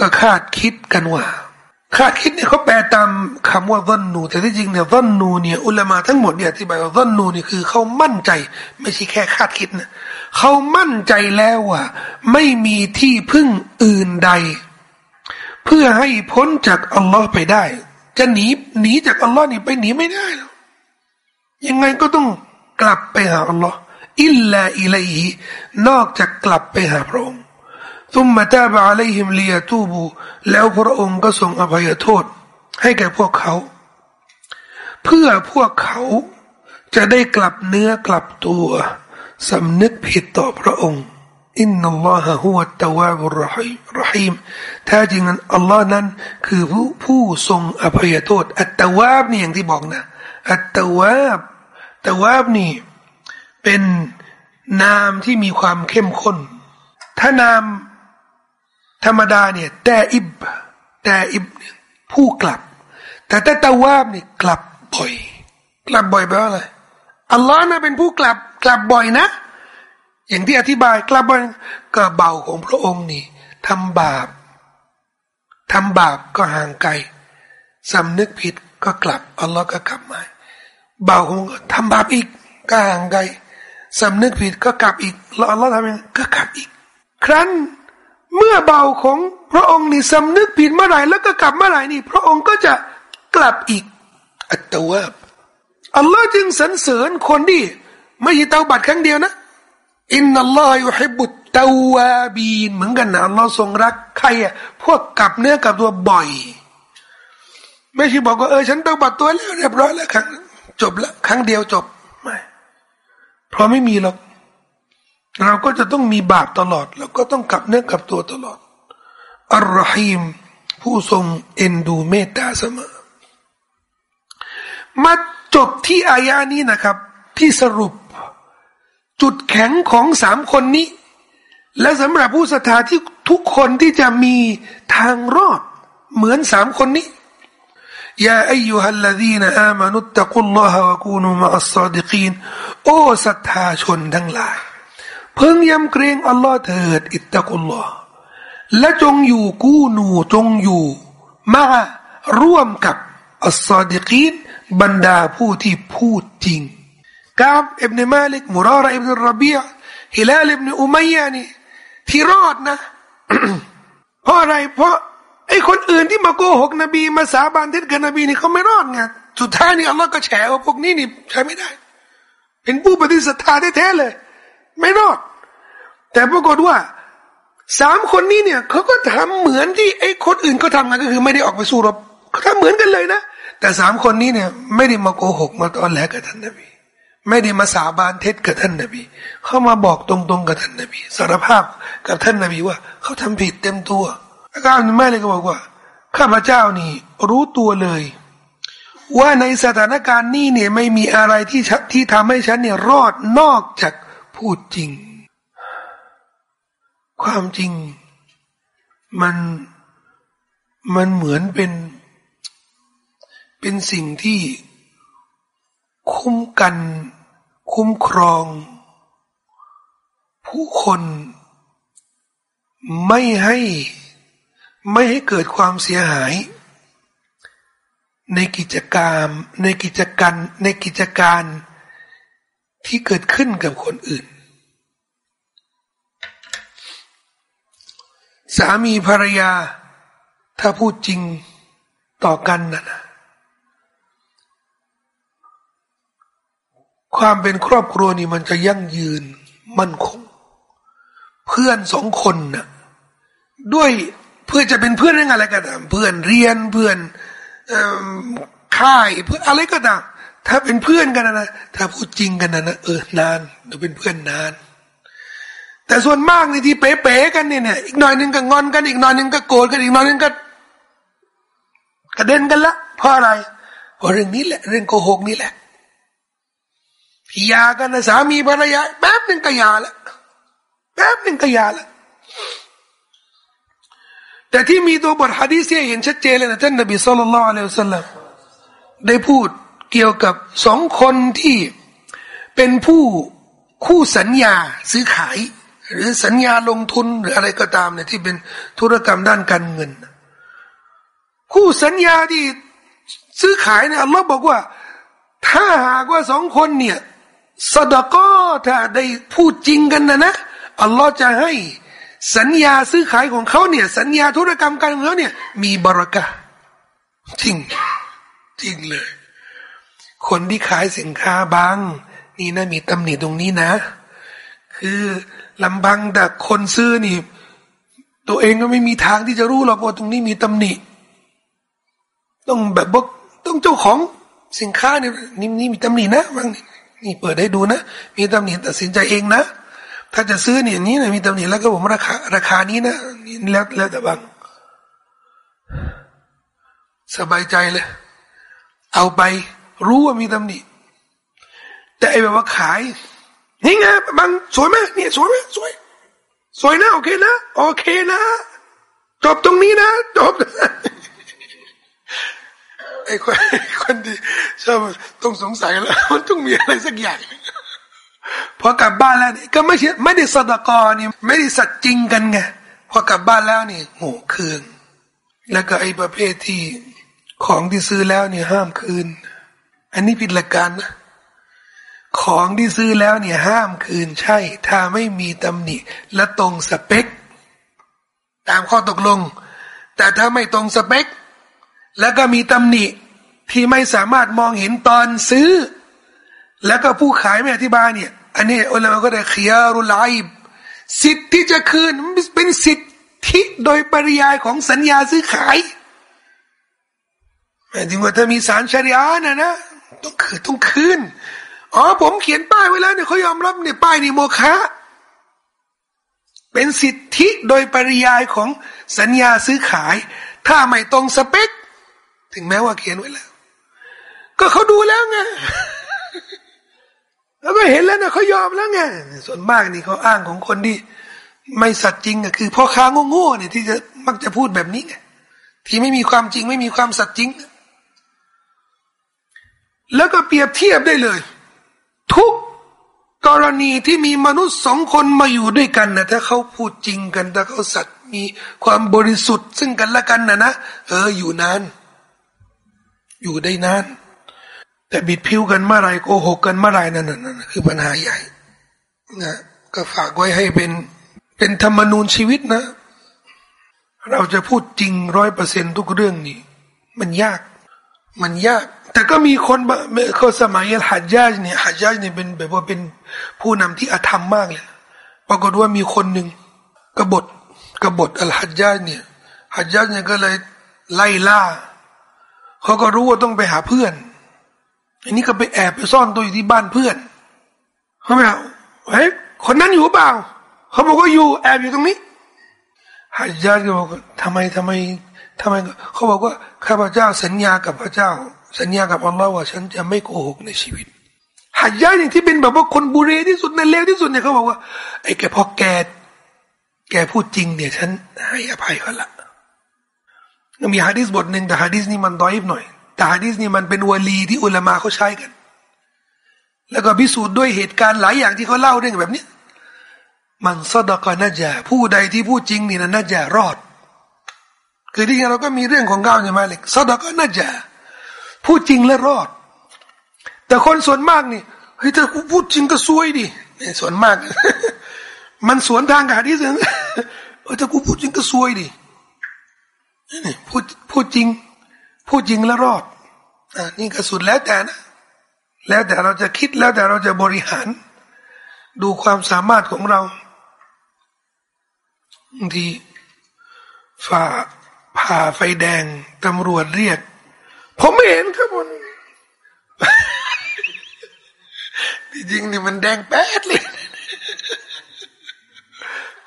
ก็คาดคิดกันว่า คาดคิดเนี่ยเขาแปลตามคำว่าันนูแต่ที่จริงเนี่ยันนูเนี่ยอุลามาทั้งหมดเนี่ยอธิบายว่าันนูนี่ยคือเขามั่นใจ ไม่ใช่แค่คาดคิดนะเขามั่นใจแล้วว่า ไม่มีที่พึ่งอื่นใด เพื่อให้พ้นจากอัลลอฮ์ไปได้ จะหนีหนีจากอัลลอฮ์นี่ไปหนีไม่ได้ ยังไงก็ต้องกลับไปหาอัลลอฮ์ อิลลาอิลัยฮินอกจากกลับไปหาพระองค์ทุมมาตาบะอะลัยฮิมลียตูบูแล้วพระองค์ก็ทรงอภัยโทษ ให้แก่พวกเขา เพื่อพวกเขาจะได้กลับเนื้อกลับตัวสำนึกผิดต่อพระองค์ อินนัลลอฮะฮุวะตะวาบุรรฮิมแท้จริงนั้นอัลลอฮ์นั้นคือผู้ผู้ทรงอภัยโทษ อัตตะวาบนี่อย่างที่บอกนะ อัตตะวาบตะวาบนี่ เป็นนามที่มีความเข้มข้น ถ้านามธรรมดาเนี่ยแต่อิบ แต่อิบผู้กลับ แต่แต่ตะวาบเนี่ยกลับบ่อย กลับบ่อยแปลว่าอะไรอัลลอฮ์นะเป็นผู้กลับกลับบ่อยนะ อย่างที่อธิบายกลับบ่อยก็เบาของพระองค์นี่ทำบาปทำบาปก็ห่างไกลสำนึกผิดก็กลับอัลลอฮ์ก็กลับมาเบาของทำบาปอีกก็ห่างไกล สำนึกผิดก็กลับอีกแล้วอัลลอฮ์ทำยังก็กลับอีก ครั้นเมื่อเบาของพระองค์นี่สำนึกผิดเมื่อไหร่แล้วก็กลับเมื่อไหร่นี่ พระองค์ก็จะกลับอีกอัตวาบอัลลอฮ์จึงสรรเสริญคนที่ไม่ใช่เตาบัตครั้งเดียวนะอินนัลลอฮฺยุฮิบุตตาวาบีนเหมือนกันนะอัลลอฮ์ทรงรักใครอะพวกกลับเนื้อกลับตัวบ่อย ไม่ใช่บอกว่าเออฉันเตาบัตตัวแล้วเรียบร้อยแล้วครั้งจบแล้วครั้งเดียวจบไม่ เพราะไม่มีหรอกเราก็จะต้องมีบาปตลอด แล้วก็ต้องกลับเนื้อกลับตัวตลอดอัลรหีมผู้ทรงเอ็นดูเมตตาเสมอ มาจบที่อายานี้นะครับ ที่สรุป จุดแข็งของสามคนนี้ และสำหรับผู้ศรัทธาที่ทุกคนที่จะมีทางรอด เหมือนสามคนนี้ ยาอายุฮัลลดีนอามานุตตะกุลลอฮะวะกูนุมะอัสซาดิกีนโอ้ศรัทธาชนทั้งหลายเพิ่งยำเกรงอัลลอฮ์เถิด اتقوا اللهและจงอยู่กู้หนูจงอยู่มาร่วมกับالصادقينบรรดาผู้ที่พูดจริงกาบอิบเนมาลิกมุรอเราะฮ์อิบนุรอเบียะฮิลาลอิบนุอุมัยยะฮ์นี่ที่รอดนะ เพราะอะไรเพราะ ไอ้คนอื่นที่มาโกหกนบีมาสาบานเท็จกับนบีนี่เขาไม่รอดไงสุดท้ายนี่อัลลอฮ์ก็แฉว่าพวกนี้นี่ใช้ไม่ได้ เป็นผู้ปฏิสัทธาแท้ๆเลย ไม่รอด แต่ปรากฏว่าสามคนนี้เนี่ยเขาก็ทำเหมือนที่ไอ้คนอื่นเขาทำกันก็คือไม่ได้ออกไปสู้รบเขาทำเหมือนกันเลยนะ แต่สามคนนี้เนี่ย ไม่ได้มาโกหกมาตอนแรกกับท่านนบี ไม่ได้มาสาบานเท็จกับท่านนบีเขามาบอกตรงๆกับท่านนบีสารภาพกับท่านนบีว่าเขาทำผิดเต็มตัว อาการแม่เลยก็บอกว่า ข้าพเจ้านี่รู้ตัวเลย ว่าในสถานการณ์นี้เนี่ยไม่มีอะไรที่ที่ทำให้ฉันเนี่ยรอดนอกจากพูดจริง ความจริง มันมันเหมือนเป็น เป็นสิ่งที่คุ้มกัน คุ้มครอง ผู้คนไม่ให้ ไม่ให้เกิดความเสียหาย ในกิจกรรมในกิจการในกิจการที่เกิดขึ้นกับคนอื่น สามีภรรยา ถ้าพูดจริงต่อกันนะนะความเป็นครอบครัวนี่มันจะยั่งยืนมั่นคง เพื่อนสองคนนะด้วย เพื่อจะเป็นเพื่อนเรื่องอะไรก็ตามเพื่อนเรียนเพื่อนค่ายเพื่อนอะไรก็ตามถ้าเป็นเพื่อนกันนะถ้าพูดจริงกันนะเออนานเราเป็นเพื่อนนาน แต่ส่วนมากในที่เป๋ๆกันเนี่ยอีกหน่อยนึงก็งอนกันอีกหน่อยนึงก็โกรธกันอีกหน่อยนึงก็กระเด็นกันละเพราะอะไรเพราะเรื่องนี้แหละ เรื่องโกหกนี่แหละยากันนะสามีภรรยาแป๊บหนึ่งก็ยาล้วแป๊บหนึ่งก็ยาล้ว แต่ที่มีตัวบทฮะดีษที่เห็นชัดเจนเลยนะท่านนบีสุลต่านละอัลลอฮฺสัลลัมได้พูดเกี่ยวกับสองคนที่เป็นผู้คู่สัญญาซื้อขาย หรือสัญญาลงทุนหรืออะไรก็ตามเนี่ยที่เป็นธุรกรรมด้านการเงิน คู่สัญญาที่ซื้อขายเนี่ยอัลลอฮ์บอกว่า ถ้าหากว่าสองคนเนี่ยสดก็ถ้าได้พูดจริงกันนะนะอัลลอฮ์จะให้ สัญญาซื้อขายของเขาเนี่ย สัญญาธุรกรรมการของเขาเนี่ย มีบรักะจริงจริงเลย คนที่ขายสินค้าบางนี่นะมีตำหนิตรงนี้นะ คือลำพังแต่คนซื้อนี่ ตัวเองก็ไม่มีทางที่จะรู้หรอกว่าตรงนี้มีตำหนิ ต้องแบบบอกต้องเจ้าของสินค้าเนี่ยนี่นี่มีตำหนินะบางนี่นี่เปิดให้ดูนะ มีตำหนิตัดสินใจเองนะ ถ้าจะซื้อเนี่ยนี้นะมีตำหนิแล้วก็ผมราคาราคานี้นะนี่แล้วแล้วแต่บางสบายใจเลย เอาไปรู้ว่ามีตำหนิแต่ไอ้แบบว่าขาย นี่ไงบางสวยไหมเนี่ยสวยไหมสวย สวยนะโอเคนะโอเคนะจบตรงนี้นะจบไอ้คนคนที่ชอบต้องสงสัยแล้วมันต้องมีอะไรสักอย่าง พอกลับบ้านแล้วนี่ก็ไม่ใช่ไม่ได้สดกอนี่ไม่ได้สัตจริงกันไงพอกลับบ้านแล้วนี่โง่คืน แล้วก็ไอ้ประเภทที่ของที่ซื้อแล้วนี่ห้ามคืน อันนี้ผิดหลักการนะของที่ซื้อแล้วเนี่ยห้ามคืนใช่ ถ้าไม่มีตำหนิและตรงสเปค ตามข้อตกลง แต่ถ้าไม่ตรงสเปค แล้วก็มีตำหนิที่ไม่สามารถมองเห็นตอนซื้อ แล้วก็ผู้ขายไม่อธิบายเนี่ย อันนี้อัลลอฮ์ก็ได้ขียารุลไยบสิทธิ์ที่จะคืนเป็นสิทธิโดยปริยายของสัญญาซื้อขายหมายถึงว่าถ้ามีสารชริอานะนะต้องคืนต้องคืนอ๋อผมเขียนป้ายไว้แล้วเนี่ยเขายอมรับเนี่ยป้ายนี่โมฆะเป็นสิทธิโดยปริยายของสัญญาซื้อขาย ถ้าไม่ตรงสเปค ถึงแม้ว่าเขียนไว้แล้ว ก็เขาดูแล้วไง แล้วก็เห็นแล้วนะเขายอมแล้วไงส่วนมากนี่เขาอ้างของคนที่ไม่สัตย์จริงอะคือพ่อค้าโง่ๆเนี่ยที่จะมักจะพูดแบบนี้ไงที่ไม่มีความจริงไม่มีความสัตย์จริง แล้วก็เปรียบเทียบได้เลย ทุกกรณีที่มีมนุษย์สองคนมาอยู่ด้วยกันนะถ้าเขาพูดจริงกันถ้าเขาสัตย์มีความบริสุทธิ์ซึ่งกันและกันนะนะเอออยู่นาน อยู่ได้นาน แต่บิดผิวกันเมื่อไรโกหกกันเมื่อไรนั่นนั่นคือปัญหาใหญ่นะก็ฝากไว้ให้เป็นเป็นธรรมนูญชีวิตนะ เราจะพูดจริงร้อยเปอร์เซ็นทุกเรื่องนี่มันยาก มันยาก แต่ก็มีคนเขาสมัยฮัจญาจเนี่ยฮัจญาจเนี่ยเป็นแบบว่าเป็นผู้นำที่อธรรมมากเลยปรากฏว่ามีคนหนึ่งกบฏกบฏอัลฮัจญาจเนี่ยฮัจญาจเนี่ยก็เลยไล่ล่าเขาก็รู้ว่าต้องไปหาเพื่อน อันนี้ก็ไปแอบไปซ่อนตัวอยู่ที่บ้านเพื่อนเขาไม่เอาเฮ้ยคนนั้นอยู่เปล่า เขาบอกว่าอยู่แอบอยู่ตรงนี้ฮัจญาจก็บอกทำไมทำไมทำไมเขาบอกว่าข้าพเจ้าสัญญากับพระเจ้า สัญญากับอัลลอฮ์ว่า ฉันจะไม่โกหกในชีวิตหัดยาอย่างที่เป็นแบบว่าคนบุเรที่สุดในเลวที่สุดเนี่ยเขาบอกว่าไอ้แกพอแกแกพูดจริงเนี่ย ฉันให้อภัยเขาละมีฮะดิษบทหนึ่งแต่ฮะดิษนี่มันดอยบหน่อย แต่ฮะดิษนี่มันเป็นวลีที่อุลามาเขาใช้กัน แล้วก็พิสูจน์ด้วยเหตุการณ์หลายอย่างที่เขาเล่าเรื่องแบบนี้ มันสดกาน่าจะผู้ใดที่พูดจริงนี่นะน่าจะรอด คือที่เราก็มีเรื่องของเขาใช่ไหมเล็กสดกาน่าจะพูดจริงและรอด แต่คนส่วนมากนี่เฮ้ยถ้ากูพูดจริงก็ซวยดิส่วนมาก มันสวนทางกับฮะดีษเลยเออถ้ากูพูดจริงก็ซวยดินี่พูดพูดจริง พูดจริงแล้วรอดอ่านี่ก็สุดแล้วแต่นะ แล้วแต่เราจะคิดแล้วแต่เราจะบริหาร ดูความสามารถของเราบางทีฝ่าผ่าไฟแดงตำรวจเรียก ผมไม่เห็นครับผมจริงนี่มันแดงแป๊ดเลย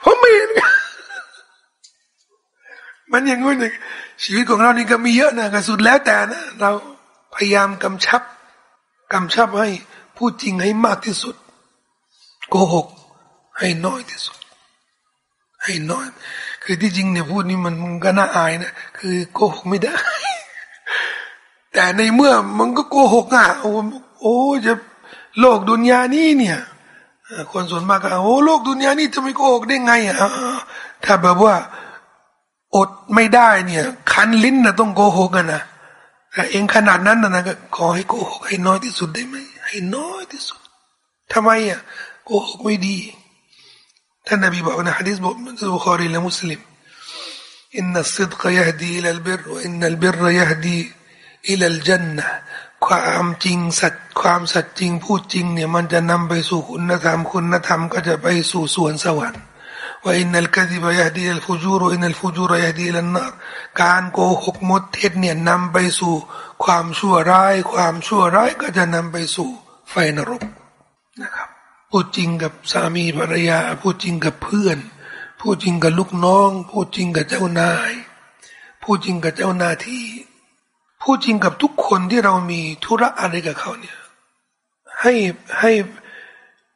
ผมไม่เห็น มันอย่างงู้น ชีวิตของเรานี่ก็มีเยอะนะก็สุดแล้วแต่นะ เราพยายามกำชับกำชับให้พูดจริงให้มากที่สุด โกหก ให้น้อยที่สุด ให้น้อย คือที่จริงเนี่ยพูดนี่มันมันก็น่าอายนะคือโกหกไม่ได้ แต่ในเมื่อมันก็โกหกอะโอ้โอ้จะโลกดุนยานี้เนี่ยคนส่วนมากก็โอ้โลกดุนยานี้จะไม่โกหกได้ไงอะถ้าแบบว่าอดไม่ได้เนี่ย คันลิ้นนะต้องโกหกกันนะแต่เองขนาดนั้นนะก็ขอให้โกหกให้น้อยที่สุดได้ไหมให้น้อยที่สุดทำไมอะโกหกไม่ดีท่านนบีบอกนะฮะดีษบอกมันบุคอรีและมุสลิมإن الصدق يهدي إلى البر وإن البر يهدي إلى الجنةความจริงสัตความสัตจริงพูดจริงเนี่ยมันจะนำไปสู่คุณธรรมคุณธรรมก็จะไปสู่สวนสวรรค์ وإن الكذب يهدي إلى الفجور وإن الفجور يهدي إلى النارการโกหกมดเท็จเนี่ยนำไปสู่ ความชั่วร้าย ความชั่วร้ายก็จะนำไปสู่ ไฟนรกนะครับพูดจริงกับสามีภรรยาพูดจริงกับเพื่อน พูดจริงกับลูกน้องพูดจริงกับเจ้านาย พูดจริงกับเจ้าหน้าที่พูดจริงกับทุกคนที่เรามีธุระอะไรกับเขาเนี่ยให้ให้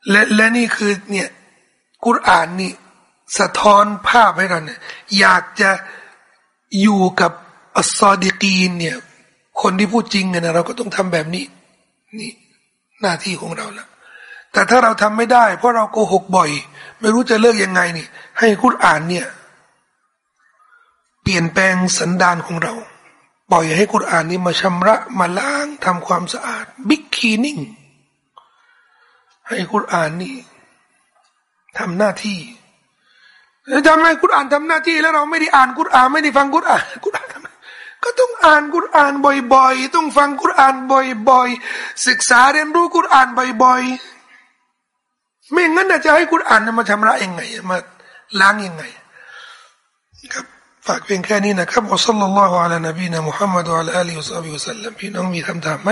และและนี่คือเนี่ยกุรอานนี่ สะท้อนภาพให้เราเนี่ยอยากจะอยู่กับอัสซอดิกีนเนี่ย คนที่พูดจริงเนี่ยเราก็ต้องทำแบบนี้ นี่หน้าที่ของเราละแต่ถ้าเราทำไม่ได้ เพราะเราโกหกบ่อย ไม่รู้จะเลิกยังไงนี่ ให้คุรอ่านเนี่ย เปลี่ยนแปลงสันดานของเราปล่อยให้คุรอ่านนี้มาชำระมาล้างทำความสะอาดบิ๊กคีนิ่งให้คุรอ่านนี่ทำหน้าที่ ทำไมคุรอ่านทำหน้าที่แล้วเราไม่ได้อ่านคุรอ่านไม่ได้ฟังคุรอ่านคุรอ่านก็ต้องอ่านกุรอานบ่อยๆ ต้องฟังกุรอานบ่อยๆ ศึกษาเรียนรู้กุรอานบ่อยๆ ไม่งั้นจะให้กุรอานมาชำระยังไงมาล้างยังไงครับฝากเพียงแค่นี้นะครับอัสลลัลลอฮุอะลัยนบีนะมุฮัมมัดอัลอาลีอุสซาบิอุสัลลัมพี่น้องมีคำถามไหม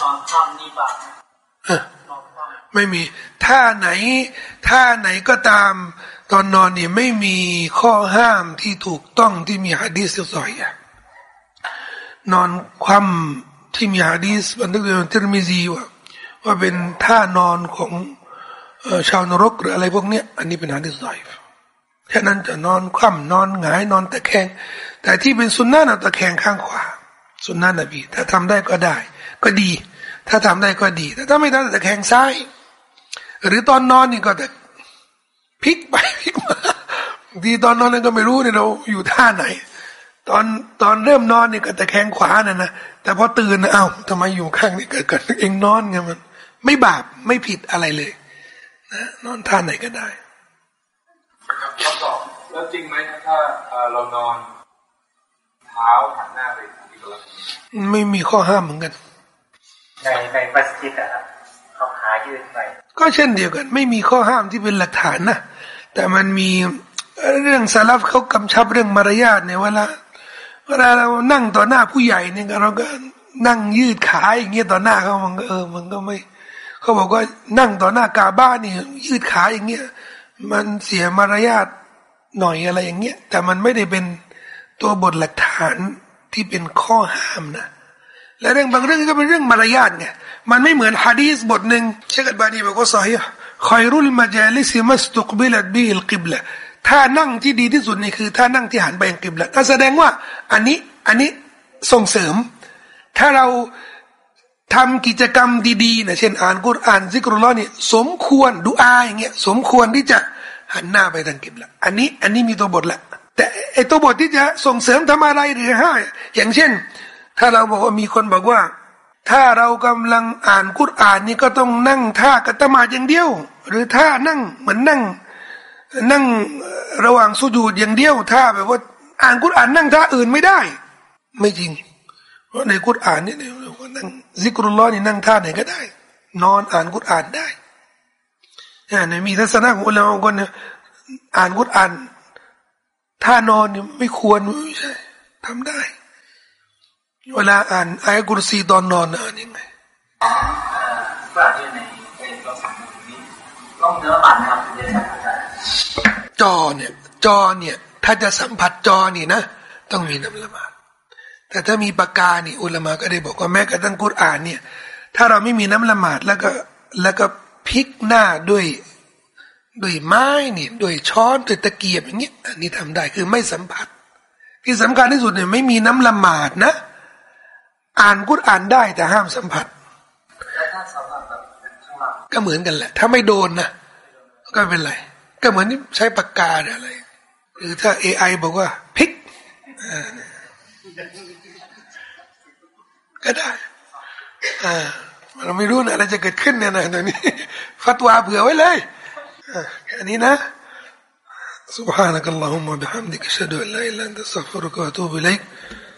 นอนคำนี่บาไม่มีท่าไหนท่าไหนก็ตาม ตอนนอนเนี่ยไม่มีข้อห้ามที่ถูกต้องที่มีฮะดีษสอยอะนอนคว่ำที่มีฮะดีสบันทึกโดยทิรมิซีว่าว่าเป็นท่านอนของชาวนรกหรืออะไรพวกเนี้ยอันนี้เป็นฮะดีสไซฟ์แค่นั้นจะนอนคว่ำนอนหงายนอนตะแคง แต่ที่เป็นสุนนะนะตะแคงข้างขวาสุนนะนบีถ้าทำได้ก็ได้ ก็ดี ถ้าทำได้ก็ดี แต่ถ้าไม่ได้ตะแคงซ้าย หรือตอนนอนนี่ก็จะ พลิกไปพลิกมาดีตอนนอนนั้นก็ไม่รู้เนี่ยเราอยู่ท่าไหน ตอนตอนเริ่มนอนเนี่ยก็ตะแคงขวาน่ะนะแต่พอตื่นนะเอ้าทำไมอยู่ข้างนี่เกิดกันเองนอนไงมัน ไม่บาปไม่ผิดอะไรเลยนะนอนท่าไหนก็ได้คำตอบแล้วจริงไหมถ้าเรานอนเท้าหันหน้าไปที่เราไม่มีข้อห้ามเหมือนกัน ในในมัสยิดอะครับเขาขายืดไป ก็เช่นเดียวกัน ไม่มีข้อห้ามที่เป็นหลักฐานนะแต่มันมีเรื่องสลับเขากำชับเรื่องมารยาทเนี่ยเวลาเวลาเรานั่งต่อหน้าผู้ใหญ่เนี่ยเราก็นั่งยืดขาอย่างเงี้ยต่อหน้าเขามันก็เออมันก็ไม่เขาบอกว่านั่งต่อหน้ากาบ้านนี่ยืดขาอย่างเงี้ยมันเสียมารยาทหน่อยอะไรอย่างเงี้ยแต่มันไม่ได้เป็นตัวบทหลักฐานที่เป็นข้อห้ามนะและเรื่องบางเรื่องก็เป็นเรื่องมารยาทไง มันไม่เหมือนฮะดีสบทหนึ่งเชคบานีบอกว่าสาฮีคอยรุลมาจลิซิมัสตุกบิลดบิลกิบละถ้านั่งที่ดีที่สุดนี่คือถ้านั่งที่หันไปยังกิบละถ้าแสดงว่าอันนี้อันนี้ส่งเสริม ถ้าเราทำกิจกรรมดีๆนะเช่น อ่านกุรอ่านซิกรุลลอนี่สมควรดูอาอย่างเงี้ยสมควรที่จะหันหน้าไปทางกิบละอันนี้อันนี้มีตัวบทละแต่ไอตัวบทที่จะส่งเสริมทำอะไรหรือให้อย่างเช่น ถ้าเราบอกว่ามีคนบอกว่า ถ้าเรากำลังอ่านกุรอานนี่ก็ต้องนั่งท่ากัตมาอย่างเดียว หรือท่านั่งเหมือนนั่ง นั่งระหว่างสุญูดอย่างเดียวถ้าแบบว่าอ่านกุรอานนั่งท่าอื่นไม่ได้ ไม่จริง เพราะในกุรอานนี่เนี่ยนั่งซิกรุลลอนี่นั่งท่าไหนก็ได้ นอนอ่านกุรอานได้เนี่ยมีทัศนะของอุลาคนอ่านกุรอานท่านอนเนี่ยไม่ควรไม่ใช่ทำได้ เวลาอ่านอายกุรซีตอนนอนอ่านยังไงว่าในในเนี้ต้องเนื้อมันครับจอเนี่ยจอเนี่ย ถ้าจะสัมผัสจอนี่นะต้องมีน้ำละหมาดแต่ถ้ามีปากกานี่อุลามะก็ได้บอกว่าแม้กระทั่งกุรอานเนี่ย ถ้าเราไม่มีน้ำละหมาดแล้วก็แล้วก็พลิกหน้าด้วยด้วยไม้นี่ด้วยช้อนด้วยตะเกียบอย่างเงี้ยอันนี้ทำได้คือไม่สัมผัส ที่สำคัญที่สุดเนี่ยไม่มีน้ำละหมาดนะ อ่านกุรอานได้แต่ห้ามสัมผัสก็เหมือนกันแหละ ถ้าไม่โดนนะก็เป็นไรก็เหมือนใช้ปากกาอะไร หรือถ้า AI บอกว่าพิกก็ได้ อ่าเราไม่รู้นะอะไรจะเกิดขึ้นเนี่ยนะตรงนี้ฟัตวาเผื่อไว้เลยแค่นี้นะ سبحانك اللهم وبحمدك اشهد ان لا اله الا انت استغفرك واتوب اليك